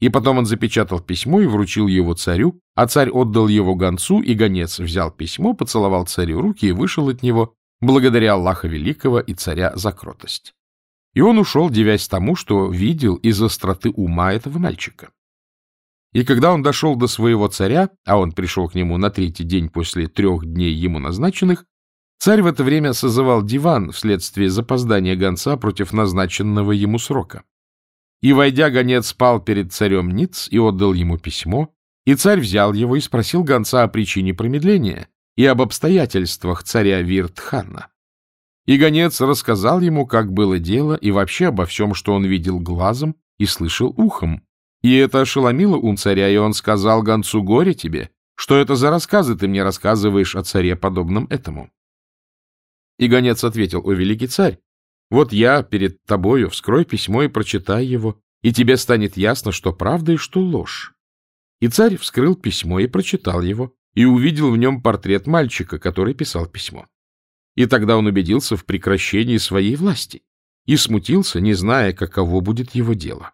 И потом он запечатал письмо и вручил его царю, а царь отдал его гонцу, и гонец взял письмо, поцеловал царю руки и вышел от него, благодаря Аллаха Великого и царя за кротость. И он ушел, девясь тому, что видел из остроты ума этого мальчика. И когда он дошел до своего царя, а он пришел к нему на третий день после трех дней ему назначенных, царь в это время созывал диван вследствие запоздания гонца против назначенного ему срока. И, войдя, гонец спал перед царем Ниц и отдал ему письмо, и царь взял его и спросил гонца о причине промедления и об обстоятельствах царя Виртхана. И гонец рассказал ему, как было дело, и вообще обо всем, что он видел глазом и слышал ухом. И это ошеломило ум царя, и он сказал гонцу горе тебе, что это за рассказы ты мне рассказываешь о царе, подобном этому. И гонец ответил, о великий царь, вот я перед тобою, вскрой письмо и прочитай его, и тебе станет ясно, что правда и что ложь. И царь вскрыл письмо и прочитал его, и увидел в нем портрет мальчика, который писал письмо. И тогда он убедился в прекращении своей власти и смутился, не зная, каково будет его дело.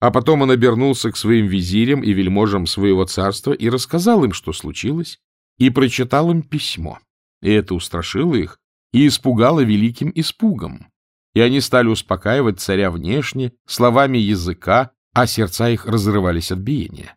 А потом он обернулся к своим визирям и вельможам своего царства и рассказал им, что случилось, и прочитал им письмо. И это устрашило их и испугало великим испугом и они стали успокаивать царя внешне, словами языка, а сердца их разрывались от биения.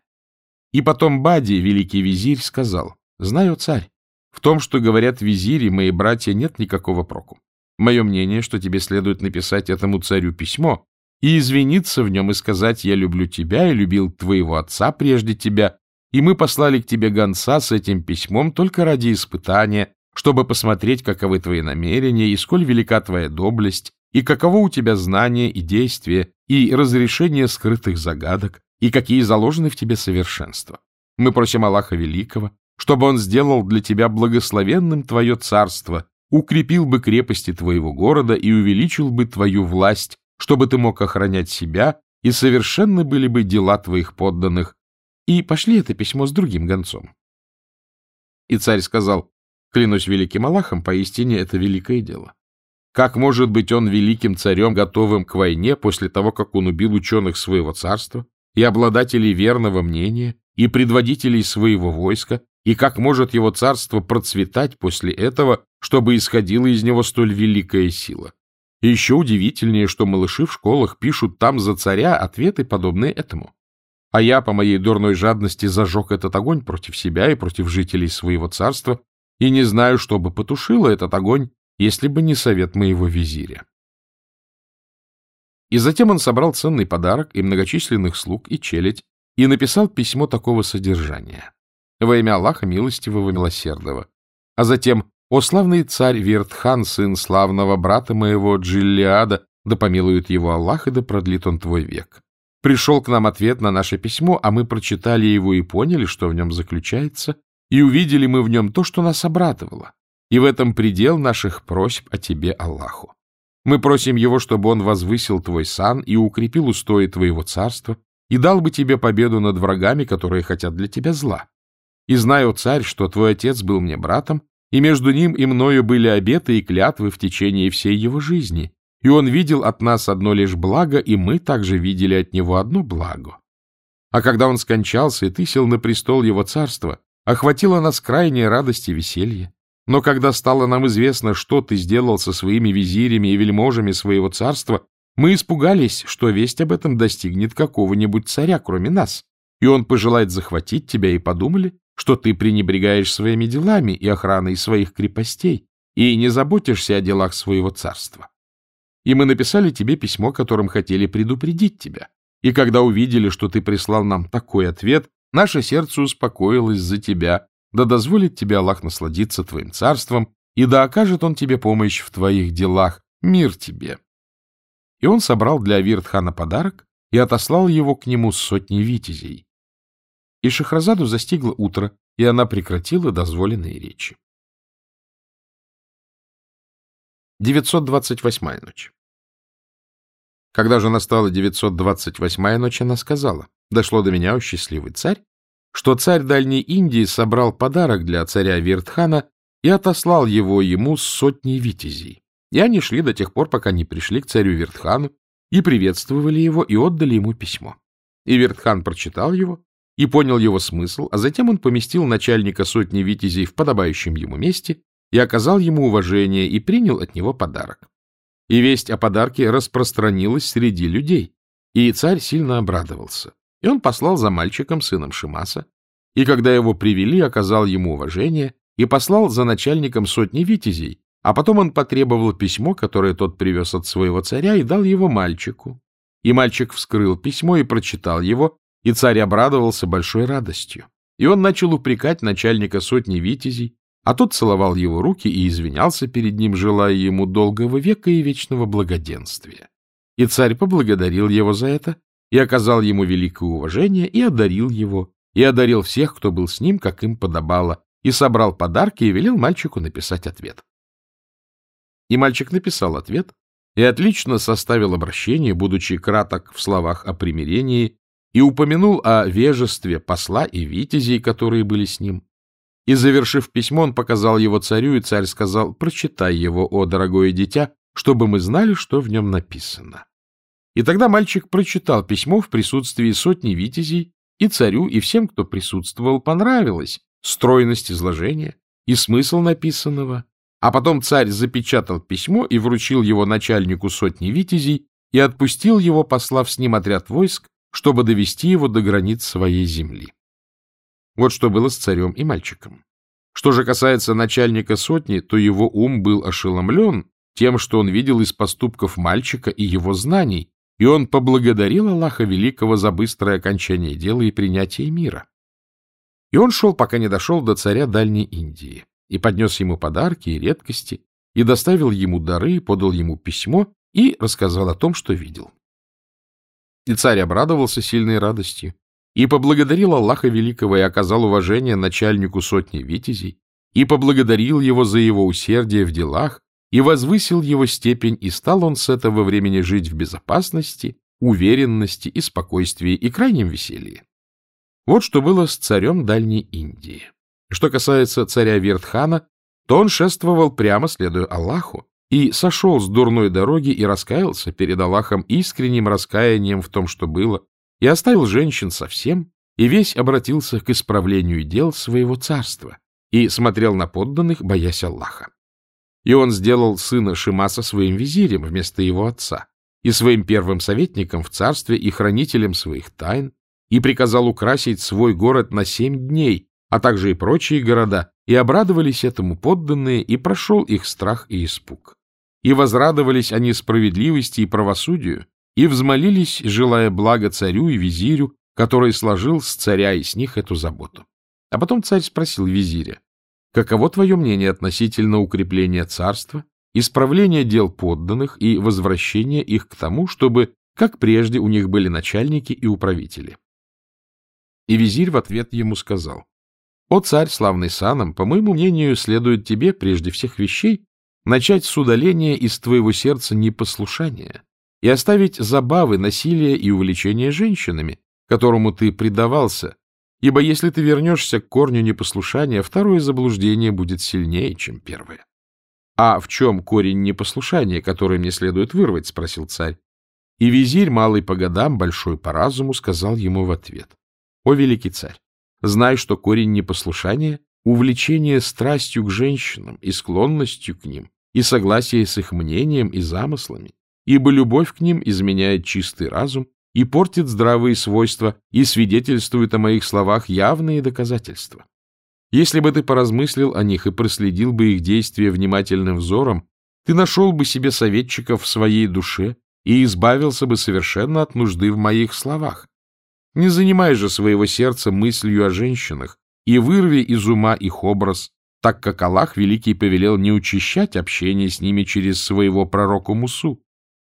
И потом Бади, великий визирь, сказал, «Знаю, царь, в том, что говорят визири, мои братья, нет никакого проку. Мое мнение, что тебе следует написать этому царю письмо и извиниться в нем и сказать, я люблю тебя и любил твоего отца прежде тебя, и мы послали к тебе гонца с этим письмом только ради испытания, чтобы посмотреть, каковы твои намерения и сколь велика твоя доблесть, и каково у тебя знание и действие, и разрешение скрытых загадок, и какие заложены в тебе совершенства. Мы просим Аллаха Великого, чтобы Он сделал для тебя благословенным твое царство, укрепил бы крепости твоего города и увеличил бы твою власть, чтобы ты мог охранять себя, и совершенны были бы дела твоих подданных. И пошли это письмо с другим гонцом. И царь сказал, клянусь великим Аллахом, поистине это великое дело. Как может быть он великим царем, готовым к войне, после того, как он убил ученых своего царства и обладателей верного мнения, и предводителей своего войска, и как может его царство процветать после этого, чтобы исходила из него столь великая сила? И еще удивительнее, что малыши в школах пишут там за царя ответы, подобные этому. А я по моей дурной жадности зажег этот огонь против себя и против жителей своего царства, и не знаю, что бы потушило этот огонь, если бы не совет моего визиря. И затем он собрал ценный подарок и многочисленных слуг и челядь, и написал письмо такого содержания. Во имя Аллаха Милостивого Милосердного. А затем «О славный царь Вертхан, сын славного брата моего Джиллиада, да помилует его Аллах и да продлит он твой век». Пришел к нам ответ на наше письмо, а мы прочитали его и поняли, что в нем заключается, и увидели мы в нем то, что нас обрадовало. И в этом предел наших просьб о тебе, Аллаху. Мы просим его, чтобы он возвысил твой сан и укрепил устои твоего царства, и дал бы тебе победу над врагами, которые хотят для тебя зла. И знаю, царь, что твой отец был мне братом, и между ним и мною были обеты и клятвы в течение всей его жизни, и он видел от нас одно лишь благо, и мы также видели от него одно благо. А когда он скончался, и ты сел на престол его царства, охватила нас крайняя радость и веселье. Но когда стало нам известно, что ты сделал со своими визирями и вельможами своего царства, мы испугались, что весть об этом достигнет какого-нибудь царя, кроме нас, и он пожелает захватить тебя, и подумали, что ты пренебрегаешь своими делами и охраной своих крепостей, и не заботишься о делах своего царства. И мы написали тебе письмо, которым хотели предупредить тебя. И когда увидели, что ты прислал нам такой ответ, наше сердце успокоилось за тебя, да дозволит тебе Аллах насладиться твоим царством, и да окажет он тебе помощь в твоих делах, мир тебе. И он собрал для Авиртхана подарок и отослал его к нему с сотней витязей. И Шахразаду застигло утро, и она прекратила дозволенные речи. 928-я ночь Когда же настала 928-я ночь, она сказала, «Дошло до меня, о счастливый царь, что царь Дальней Индии собрал подарок для царя Виртхана и отослал его ему с сотней витязей. И они шли до тех пор, пока не пришли к царю Вертхану и приветствовали его и отдали ему письмо. И Вертхан прочитал его и понял его смысл, а затем он поместил начальника сотни витязей в подобающем ему месте и оказал ему уважение и принял от него подарок. И весть о подарке распространилась среди людей, и царь сильно обрадовался. И он послал за мальчиком, сыном Шимаса, и когда его привели, оказал ему уважение и послал за начальником сотни витязей, а потом он потребовал письмо, которое тот привез от своего царя, и дал его мальчику. И мальчик вскрыл письмо и прочитал его, и царь обрадовался большой радостью. И он начал упрекать начальника сотни витязей, а тот целовал его руки и извинялся перед ним, желая ему долгого века и вечного благоденствия. И царь поблагодарил его за это, и оказал ему великое уважение, и одарил его, и одарил всех, кто был с ним, как им подобало, и собрал подарки и велел мальчику написать ответ. И мальчик написал ответ и отлично составил обращение, будучи краток в словах о примирении, и упомянул о вежестве посла и витязей, которые были с ним. И, завершив письмо, он показал его царю, и царь сказал, «Прочитай его, о дорогое дитя, чтобы мы знали, что в нем написано». И тогда мальчик прочитал письмо в присутствии сотни витязей, и царю, и всем, кто присутствовал, понравилась стройность изложения и смысл написанного, а потом царь запечатал письмо и вручил его начальнику сотни витязей и отпустил его, послав с ним отряд войск, чтобы довести его до границ своей земли. Вот что было с царем и мальчиком. Что же касается начальника сотни, то его ум был ошеломлен тем, что он видел из поступков мальчика и его знаний, и он поблагодарил Аллаха Великого за быстрое окончание дела и принятие мира. И он шел, пока не дошел до царя Дальней Индии и поднес ему подарки и редкости, и доставил ему дары, подал ему письмо и рассказал о том, что видел. И царь обрадовался сильной радостью, и поблагодарил Аллаха Великого и оказал уважение начальнику сотни витязей, и поблагодарил его за его усердие в делах, и возвысил его степень, и стал он с этого времени жить в безопасности, уверенности и спокойствии и крайнем веселье. Вот что было с царем Дальней Индии. Что касается царя Вертхана, то он шествовал прямо, следуя Аллаху, и сошел с дурной дороги и раскаялся перед Аллахом искренним раскаянием в том, что было, и оставил женщин совсем, и весь обратился к исправлению дел своего царства и смотрел на подданных, боясь Аллаха. И он сделал сына Шимаса своим визирем вместо его отца, и своим первым советником в царстве и хранителем своих тайн, и приказал украсить свой город на семь дней, а также и прочие города, и обрадовались этому подданные, и прошел их страх и испуг. И возрадовались они справедливости и правосудию, и взмолились, желая блага царю и визирю, который сложил с царя и с них эту заботу. А потом царь спросил визиря, каково твое мнение относительно укрепления царства, исправления дел подданных и возвращения их к тому, чтобы, как прежде, у них были начальники и управители. И визирь в ответ ему сказал, «О царь, славный саном, по моему мнению, следует тебе, прежде всех вещей, начать с удаления из твоего сердца непослушания и оставить забавы, насилие и увлечение женщинами, которому ты предавался, ибо если ты вернешься к корню непослушания, второе заблуждение будет сильнее, чем первое. — А в чем корень непослушания, который мне следует вырвать? — спросил царь. И визирь, малый по годам, большой по разуму, сказал ему в ответ. — О, великий царь, знай, что корень непослушания — увлечение страстью к женщинам и склонностью к ним, и согласие с их мнением и замыслами, ибо любовь к ним изменяет чистый разум и портит здравые свойства, и свидетельствует о моих словах явные доказательства. Если бы ты поразмыслил о них и проследил бы их действия внимательным взором, ты нашел бы себе советчиков в своей душе и избавился бы совершенно от нужды в моих словах. Не занимай же своего сердца мыслью о женщинах и вырви из ума их образ, так как Аллах Великий повелел не учащать общение с ними через своего пророка Мусу.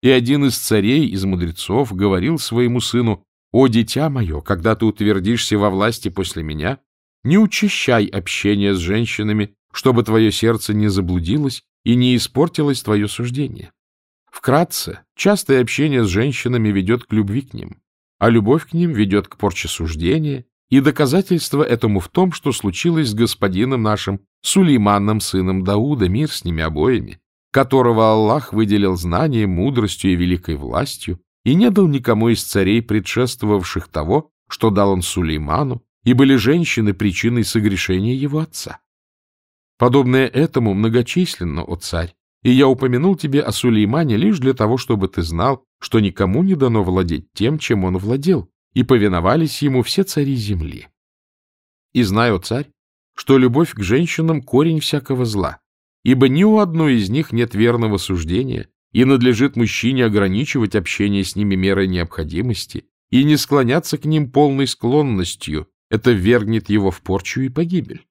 И один из царей, из мудрецов, говорил своему сыну, «О, дитя мое, когда ты утвердишься во власти после меня, не учащай общение с женщинами, чтобы твое сердце не заблудилось и не испортилось твое суждение. Вкратце, частое общение с женщинами ведет к любви к ним, а любовь к ним ведет к порче суждения, и доказательство этому в том, что случилось с господином нашим Сулейманом, сыном Дауда, мир с ними обоими, которого Аллах выделил знанием, мудростью и великой властью, и не дал никому из царей, предшествовавших того, что дал он Сулейману, и были женщины причиной согрешения его отца. Подобное этому многочисленно, о царь, и я упомянул тебе о Сулеймане лишь для того, чтобы ты знал, что никому не дано владеть тем, чем он владел, и повиновались ему все цари земли. И знаю, царь, что любовь к женщинам — корень всякого зла, ибо ни у одной из них нет верного суждения, и надлежит мужчине ограничивать общение с ними мерой необходимости и не склоняться к ним полной склонностью, это вергнет его в порчу и погибель.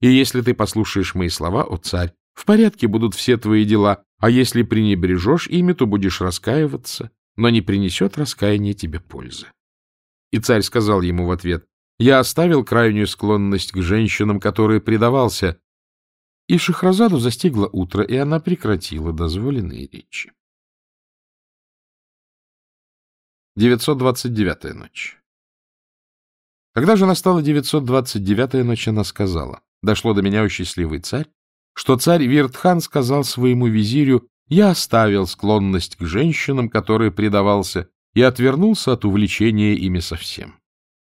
И если ты послушаешь мои слова, о царь, в порядке будут все твои дела, а если пренебрежешь ими, то будешь раскаиваться, но не принесет раскаяние тебе пользы. И царь сказал ему в ответ, я оставил крайнюю склонность к женщинам, которые предавался, и Шахразаду застигло утро, и она прекратила дозволенные речи. 929-я ночь Когда же настала 929-я ночь, она сказала, дошло до меня, о счастливый царь, что царь Виртхан сказал своему визирю, я оставил склонность к женщинам, которые предавался, и отвернулся от увлечения ими совсем.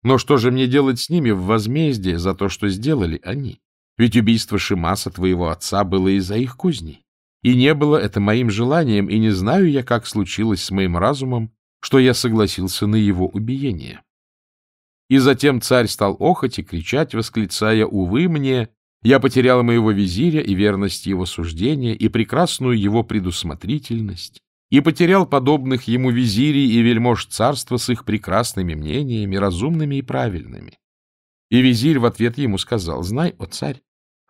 Но что же мне делать с ними в возмездие за то, что сделали они? Ведь убийство Шимаса, твоего отца, было из-за их козней. И не было это моим желанием, и не знаю я, как случилось с моим разумом, что я согласился на его убиение. И затем царь стал охоть и кричать, восклицая, «Увы мне! Я потерял моего визиря и верность его суждения, и прекрасную его предусмотрительность, и потерял подобных ему визирей и вельмож царства с их прекрасными мнениями, разумными и правильными». И визирь в ответ ему сказал, «Знай, о царь,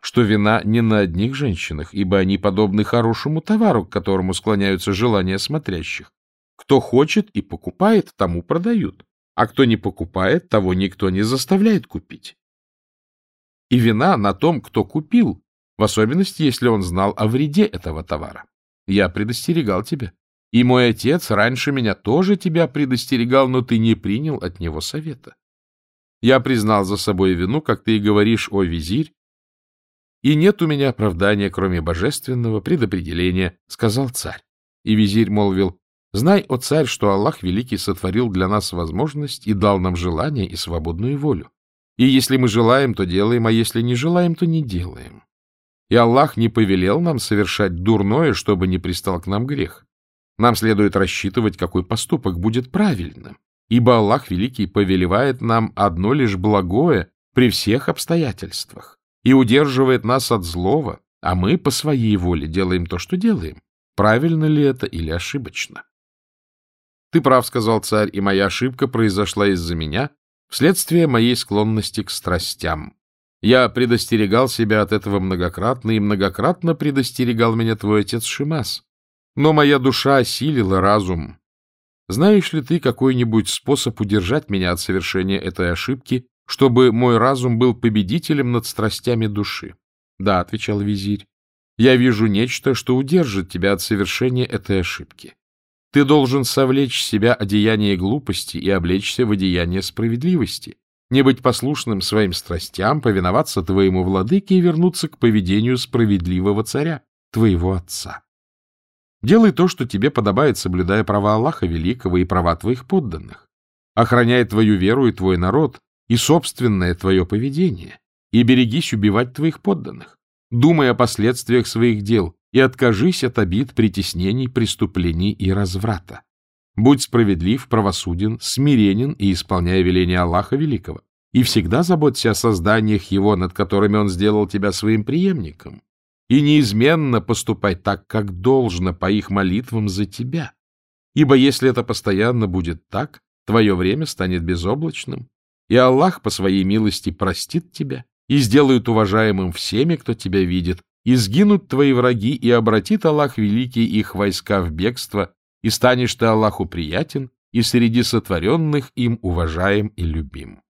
что вина не на одних женщинах, ибо они подобны хорошему товару, к которому склоняются желания смотрящих. Кто хочет и покупает, тому продают, а кто не покупает, того никто не заставляет купить. И вина на том, кто купил, в особенности, если он знал о вреде этого товара. Я предостерегал тебя. И мой отец раньше меня тоже тебя предостерегал, но ты не принял от него совета. Я признал за собой вину, как ты и говоришь, о визирь, и нет у меня оправдания, кроме божественного предопределения, — сказал царь. И визирь молвил, — Знай, о царь, что Аллах Великий сотворил для нас возможность и дал нам желание и свободную волю. И если мы желаем, то делаем, а если не желаем, то не делаем. И Аллах не повелел нам совершать дурное, чтобы не пристал к нам грех. Нам следует рассчитывать, какой поступок будет правильным, ибо Аллах Великий повелевает нам одно лишь благое при всех обстоятельствах и удерживает нас от злого, а мы по своей воле делаем то, что делаем. Правильно ли это или ошибочно? — Ты прав, — сказал царь, — и моя ошибка произошла из-за меня, вследствие моей склонности к страстям. Я предостерегал себя от этого многократно, и многократно предостерегал меня твой отец Шимас. Но моя душа осилила разум. Знаешь ли ты какой-нибудь способ удержать меня от совершения этой ошибки, чтобы мой разум был победителем над страстями души? — Да, — отвечал визирь, — я вижу нечто, что удержит тебя от совершения этой ошибки. Ты должен совлечь себя одеяние глупости и облечься в одеяние справедливости, не быть послушным своим страстям, повиноваться твоему владыке и вернуться к поведению справедливого царя, твоего отца. Делай то, что тебе подобает, соблюдая права Аллаха Великого и права твоих подданных. Охраняй твою веру и твой народ, и собственное твое поведение, и берегись убивать твоих подданных. Думай о последствиях своих дел и откажись от обид, притеснений, преступлений и разврата. Будь справедлив, правосуден, смиренен и исполняй веления Аллаха Великого. И всегда заботься о созданиях Его, над которыми Он сделал тебя своим преемником. И неизменно поступай так, как должно, по их молитвам за тебя. Ибо если это постоянно будет так, твое время станет безоблачным, и Аллах по своей милости простит тебя и сделает уважаемым всеми, кто тебя видит, и сгинут твои враги, и обратит Аллах Великий их войска в бегство, и станешь ты Аллаху приятен, и среди сотворенных им уважаем и любим.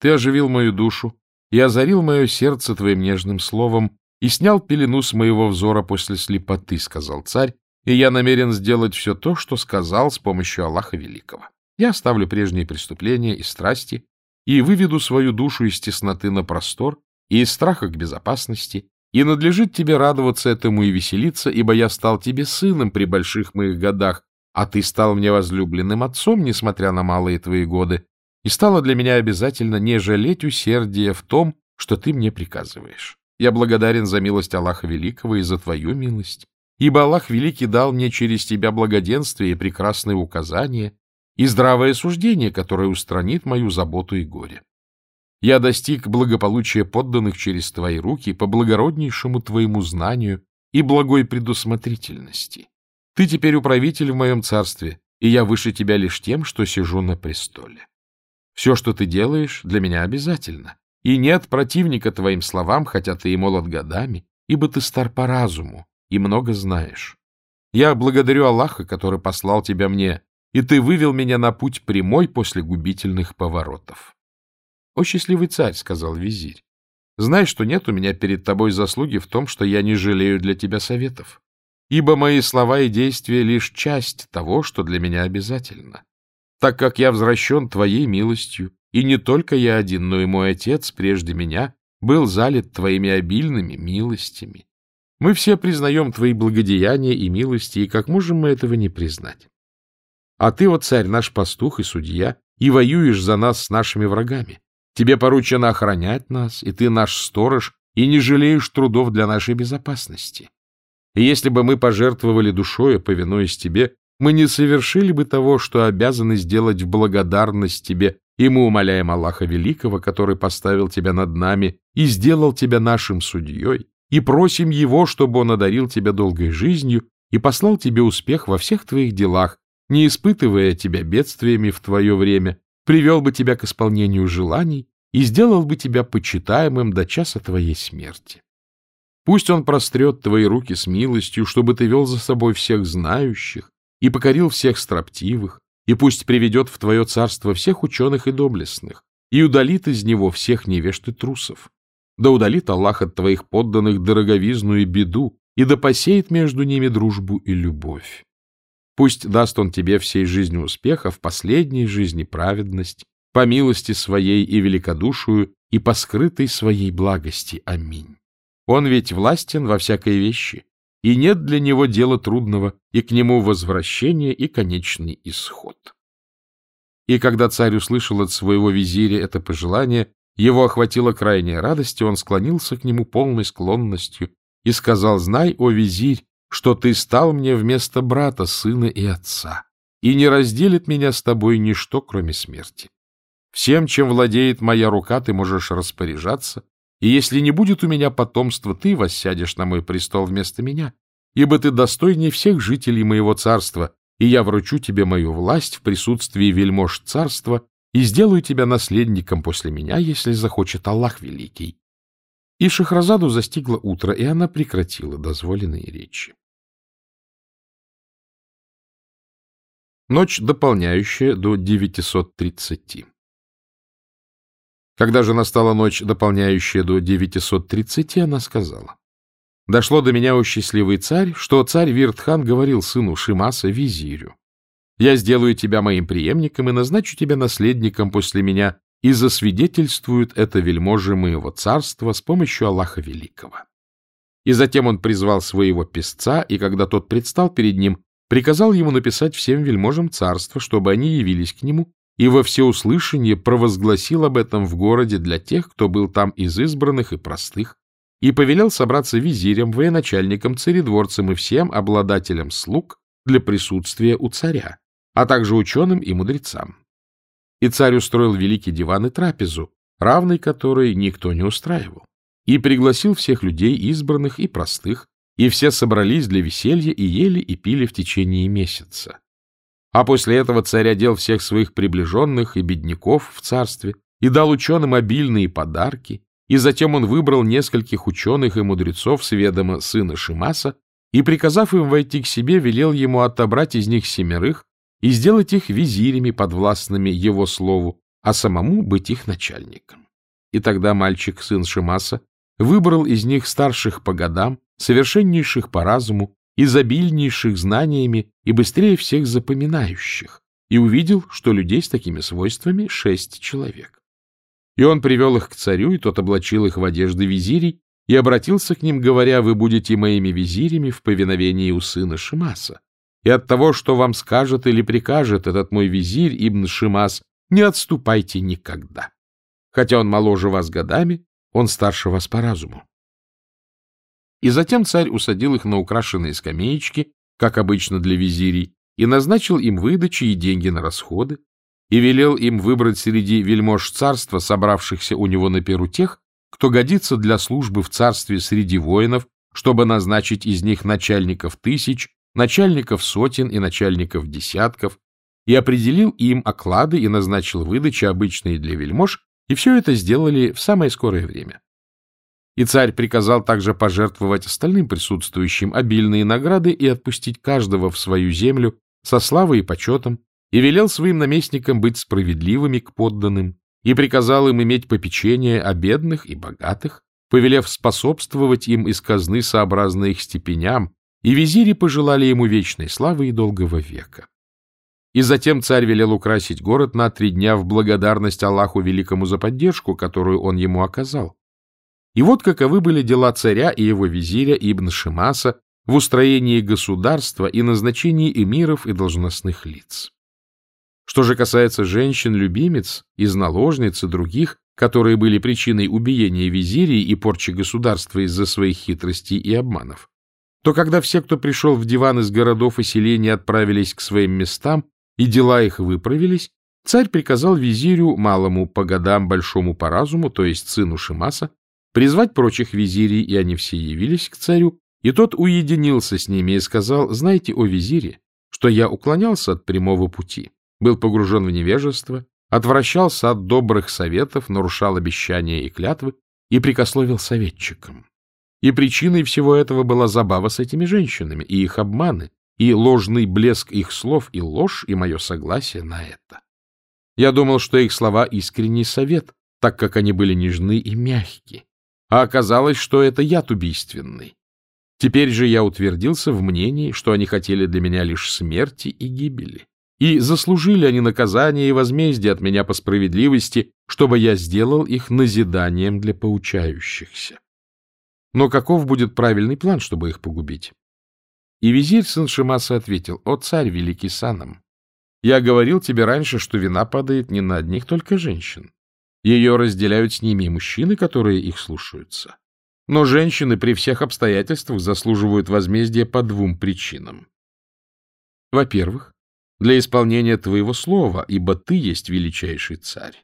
Ты оживил мою душу и озарил мое сердце твоим нежным словом, и снял пелену с моего взора после слепоты, — сказал царь, и я намерен сделать все то, что сказал с помощью Аллаха Великого. Я оставлю прежние преступления и страсти и выведу свою душу из тесноты на простор и из страха к безопасности, и надлежит тебе радоваться этому и веселиться, ибо я стал тебе сыном при больших моих годах, а ты стал мне возлюбленным отцом, несмотря на малые твои годы, и стало для меня обязательно не жалеть усердия в том, что ты мне приказываешь. Я благодарен за милость Аллаха Великого и за твою милость, ибо Аллах Великий дал мне через тебя благоденствие и прекрасные указания и здравое суждение, которое устранит мою заботу и горе. Я достиг благополучия подданных через твои руки по благороднейшему твоему знанию и благой предусмотрительности. Ты теперь управитель в моем царстве, и я выше тебя лишь тем, что сижу на престоле. Все, что ты делаешь, для меня обязательно, и нет противника твоим словам, хотя ты и молод годами, ибо ты стар по разуму и много знаешь. Я благодарю Аллаха, который послал тебя мне, и ты вывел меня на путь прямой после губительных поворотов. — О, счастливый царь, — сказал визирь, — знай, что нет у меня перед тобой заслуги в том, что я не жалею для тебя советов, ибо мои слова и действия — лишь часть того, что для меня обязательно. Так как я возвращен твоей милостью, и не только я один, но и мой отец прежде меня был залит твоими обильными милостями. Мы все признаем твои благодеяния и милости, и как можем мы этого не признать? А ты, о царь, наш пастух и судья, и воюешь за нас с нашими врагами. Тебе поручено охранять нас, и ты наш сторож, и не жалеешь трудов для нашей безопасности. И если бы мы пожертвовали душою, повинуясь тебе, мы не совершили бы того, что обязаны сделать в благодарность тебе, и мы умоляем Аллаха Великого, который поставил тебя над нами и сделал тебя нашим судьей, и просим Его, чтобы Он одарил тебя долгой жизнью и послал тебе успех во всех твоих делах, не испытывая тебя бедствиями в твое время, привел бы тебя к исполнению желаний и сделал бы тебя почитаемым до часа твоей смерти. Пусть он прострет твои руки с милостью, чтобы ты вел за собой всех знающих и покорил всех строптивых, и пусть приведет в твое царство всех ученых и доблестных, и удалит из него всех невежд и трусов. Да удалит Аллах от твоих подданных дороговизну и беду, и да посеет между ними дружбу и любовь. Пусть даст он тебе всей жизни успеха, в последней жизни праведность, по милости своей и великодушию, и по скрытой своей благости. Аминь. Он ведь властен во всякой вещи, и нет для него дела трудного, и к нему возвращение и конечный исход. И когда царь услышал от своего визиря это пожелание, его охватила крайняя радость, и он склонился к нему полной склонностью и сказал, «Знай, о визирь, что ты стал мне вместо брата, сына и отца, и не разделит меня с тобой ничто, кроме смерти. Всем, чем владеет моя рука, ты можешь распоряжаться, и если не будет у меня потомства, ты воссядешь на мой престол вместо меня, ибо ты достойней всех жителей моего царства, и я вручу тебе мою власть в присутствии вельмож царства и сделаю тебя наследником после меня, если захочет Аллах Великий. И Шахразаду застигло утро, и она прекратила дозволенные речи. Ночь, дополняющая до 930. Когда же настала ночь, дополняющая до 930, она сказала. Дошло до меня, о счастливый царь, что царь Виртхан говорил сыну Шимаса, визирю. Я сделаю тебя моим преемником и назначу тебя наследником после меня, и засвидетельствуют это вельможи моего царства с помощью Аллаха Великого. И затем он призвал своего песца, и когда тот предстал перед ним, приказал ему написать всем вельможам царства, чтобы они явились к нему и во всеуслышание провозгласил об этом в городе для тех, кто был там из избранных и простых, и повелел собраться визирям, военачальникам, царедворцам и всем обладателям слуг для присутствия у царя, а также ученым и мудрецам. И царь устроил великий диван и трапезу, равной которой никто не устраивал, и пригласил всех людей избранных и простых, и все собрались для веселья и ели и пили в течение месяца. А после этого царь одел всех своих приближенных и бедняков в царстве и дал ученым обильные подарки, и затем он выбрал нескольких ученых и мудрецов с ведома сына Шимаса и, приказав им войти к себе, велел ему отобрать из них семерых и сделать их визирями подвластными его слову, а самому быть их начальником. И тогда мальчик, сын Шимаса, выбрал из них старших по годам, совершеннейших по разуму изобильнейших знаниями и быстрее всех запоминающих, и увидел, что людей с такими свойствами шесть человек. И он привел их к царю, и тот облачил их в одежды визирей, и обратился к ним, говоря, «Вы будете моими визирями в повиновении у сына Шимаса. И от того, что вам скажет или прикажет этот мой визирь Ибн Шимас, не отступайте никогда. Хотя он моложе вас годами, он старше вас по разуму. И затем царь усадил их на украшенные скамеечки, как обычно для визирей, и назначил им выдачи и деньги на расходы, и велел им выбрать среди вельмож царства, собравшихся у него на перу тех, кто годится для службы в царстве среди воинов, чтобы назначить из них начальников тысяч, начальников сотен и начальников десятков, и определил им оклады и назначил выдачи, обычные для вельмож, и все это сделали в самое скорое время. И царь приказал также пожертвовать остальным присутствующим обильные награды и отпустить каждого в свою землю со славой и почетом, и велел своим наместникам быть справедливыми к подданным, и приказал им иметь попечение о бедных и богатых, повелев способствовать им из казны сообразно их степеням, и визири пожелали ему вечной славы и долгого века. И затем царь велел украсить город на три дня в благодарность Аллаху Великому за поддержку, которую он ему оказал. И вот каковы были дела царя и его визиря Ибн Шимаса в устроении государства и назначении эмиров и должностных лиц. Что же касается женщин-любимец, из наложниц и других, которые были причиной убиения визирей и порчи государства из-за своих хитростей и обманов, то когда все, кто пришел в диван из городов и селений, отправились к своим местам, и дела их выправились, царь приказал визирю, малому по годам, большому по разуму, то есть сыну Шимаса, призвать прочих визирей, и они все явились к царю, и тот уединился с ними и сказал, «Знаете, о визире, что я уклонялся от прямого пути, был погружен в невежество, отвращался от добрых советов, нарушал обещания и клятвы и прикословил советчикам. И причиной всего этого была забава с этими женщинами и их обманы, и ложный блеск их слов, и ложь, и мое согласие на это. Я думал, что их слова — искренний совет, так как они были нежны и мягки, а оказалось, что это яд убийственный. Теперь же я утвердился в мнении, что они хотели для меня лишь смерти и гибели. И заслужили они наказание и возмездие от меня по справедливости, чтобы я сделал их назиданием для поучающихся. Но каков будет правильный план, чтобы их погубить? И визирь сын Шимаса ответил, «О, царь великий саном, я говорил тебе раньше, что вина падает не на одних только женщин. Ее разделяют с ними и мужчины, которые их слушаются. Но женщины при всех обстоятельствах заслуживают возмездия по двум причинам. Во-первых, для исполнения твоего слова, ибо ты есть величайший царь.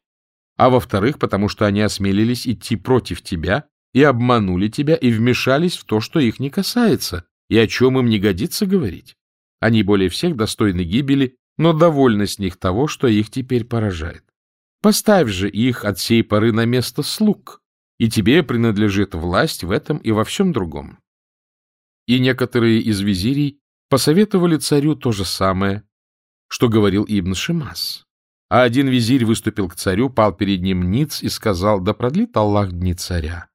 А во-вторых, потому что они осмелились идти против тебя и обманули тебя и вмешались в то, что их не касается, и о чем им не годится говорить. Они более всех достойны гибели, но довольны с них того, что их теперь поражает. Поставь же их от сей поры на место слуг, и тебе принадлежит власть в этом и во всем другом. И некоторые из визирей посоветовали царю то же самое, что говорил Ибн Шимас. А один визирь выступил к царю, пал перед ним ниц и сказал, да продлит Аллах дни царя.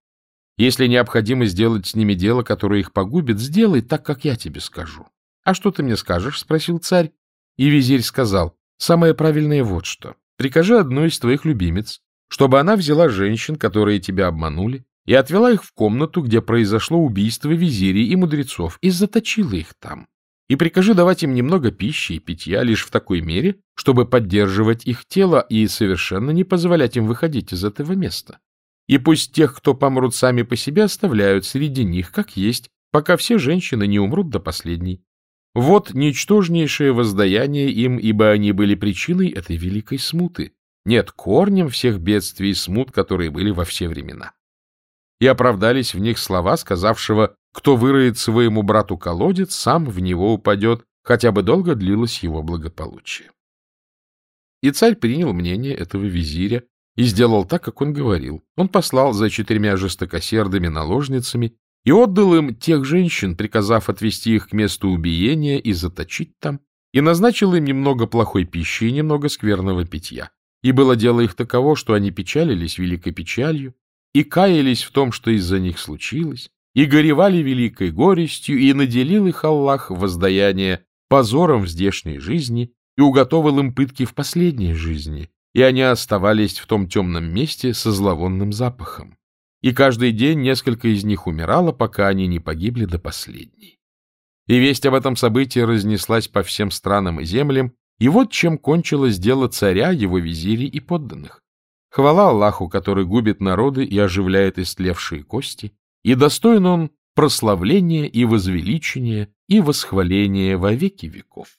Если необходимо сделать с ними дело, которое их погубит, сделай так, как я тебе скажу. — А что ты мне скажешь? — спросил царь. И визирь сказал, — самое правильное вот что. Прикажи одной из твоих любимец, чтобы она взяла женщин, которые тебя обманули, и отвела их в комнату, где произошло убийство визирей и мудрецов, и заточила их там и прикажи давать им немного пищи и питья лишь в такой мере, чтобы поддерживать их тело и совершенно не позволять им выходить из этого места. И пусть тех, кто помрут сами по себе, оставляют среди них, как есть, пока все женщины не умрут до последней. Вот ничтожнейшее воздаяние им, ибо они были причиной этой великой смуты. Нет, корнем всех бедствий и смут, которые были во все времена. И оправдались в них слова, сказавшего кто выроет своему брату колодец, сам в него упадет, хотя бы долго длилось его благополучие. И царь принял мнение этого визиря и сделал так, как он говорил. Он послал за четырьмя жестокосердыми наложницами и отдал им тех женщин, приказав отвести их к месту убиения и заточить там, и назначил им немного плохой пищи и немного скверного питья. И было дело их таково, что они печалились великой печалью и каялись в том, что из-за них случилось, и горевали великой горестью, и наделил их Аллах воздаяние позором в здешней жизни и уготовил им пытки в последней жизни, и они оставались в том темном месте со зловонным запахом. И каждый день несколько из них умирало, пока они не погибли до последней. И весть об этом событии разнеслась по всем странам и землям, и вот чем кончилось дело царя, его визирей и подданных. Хвала Аллаху, который губит народы и оживляет истлевшие кости, и достоин он прославления и возвеличения и восхваления во веки веков.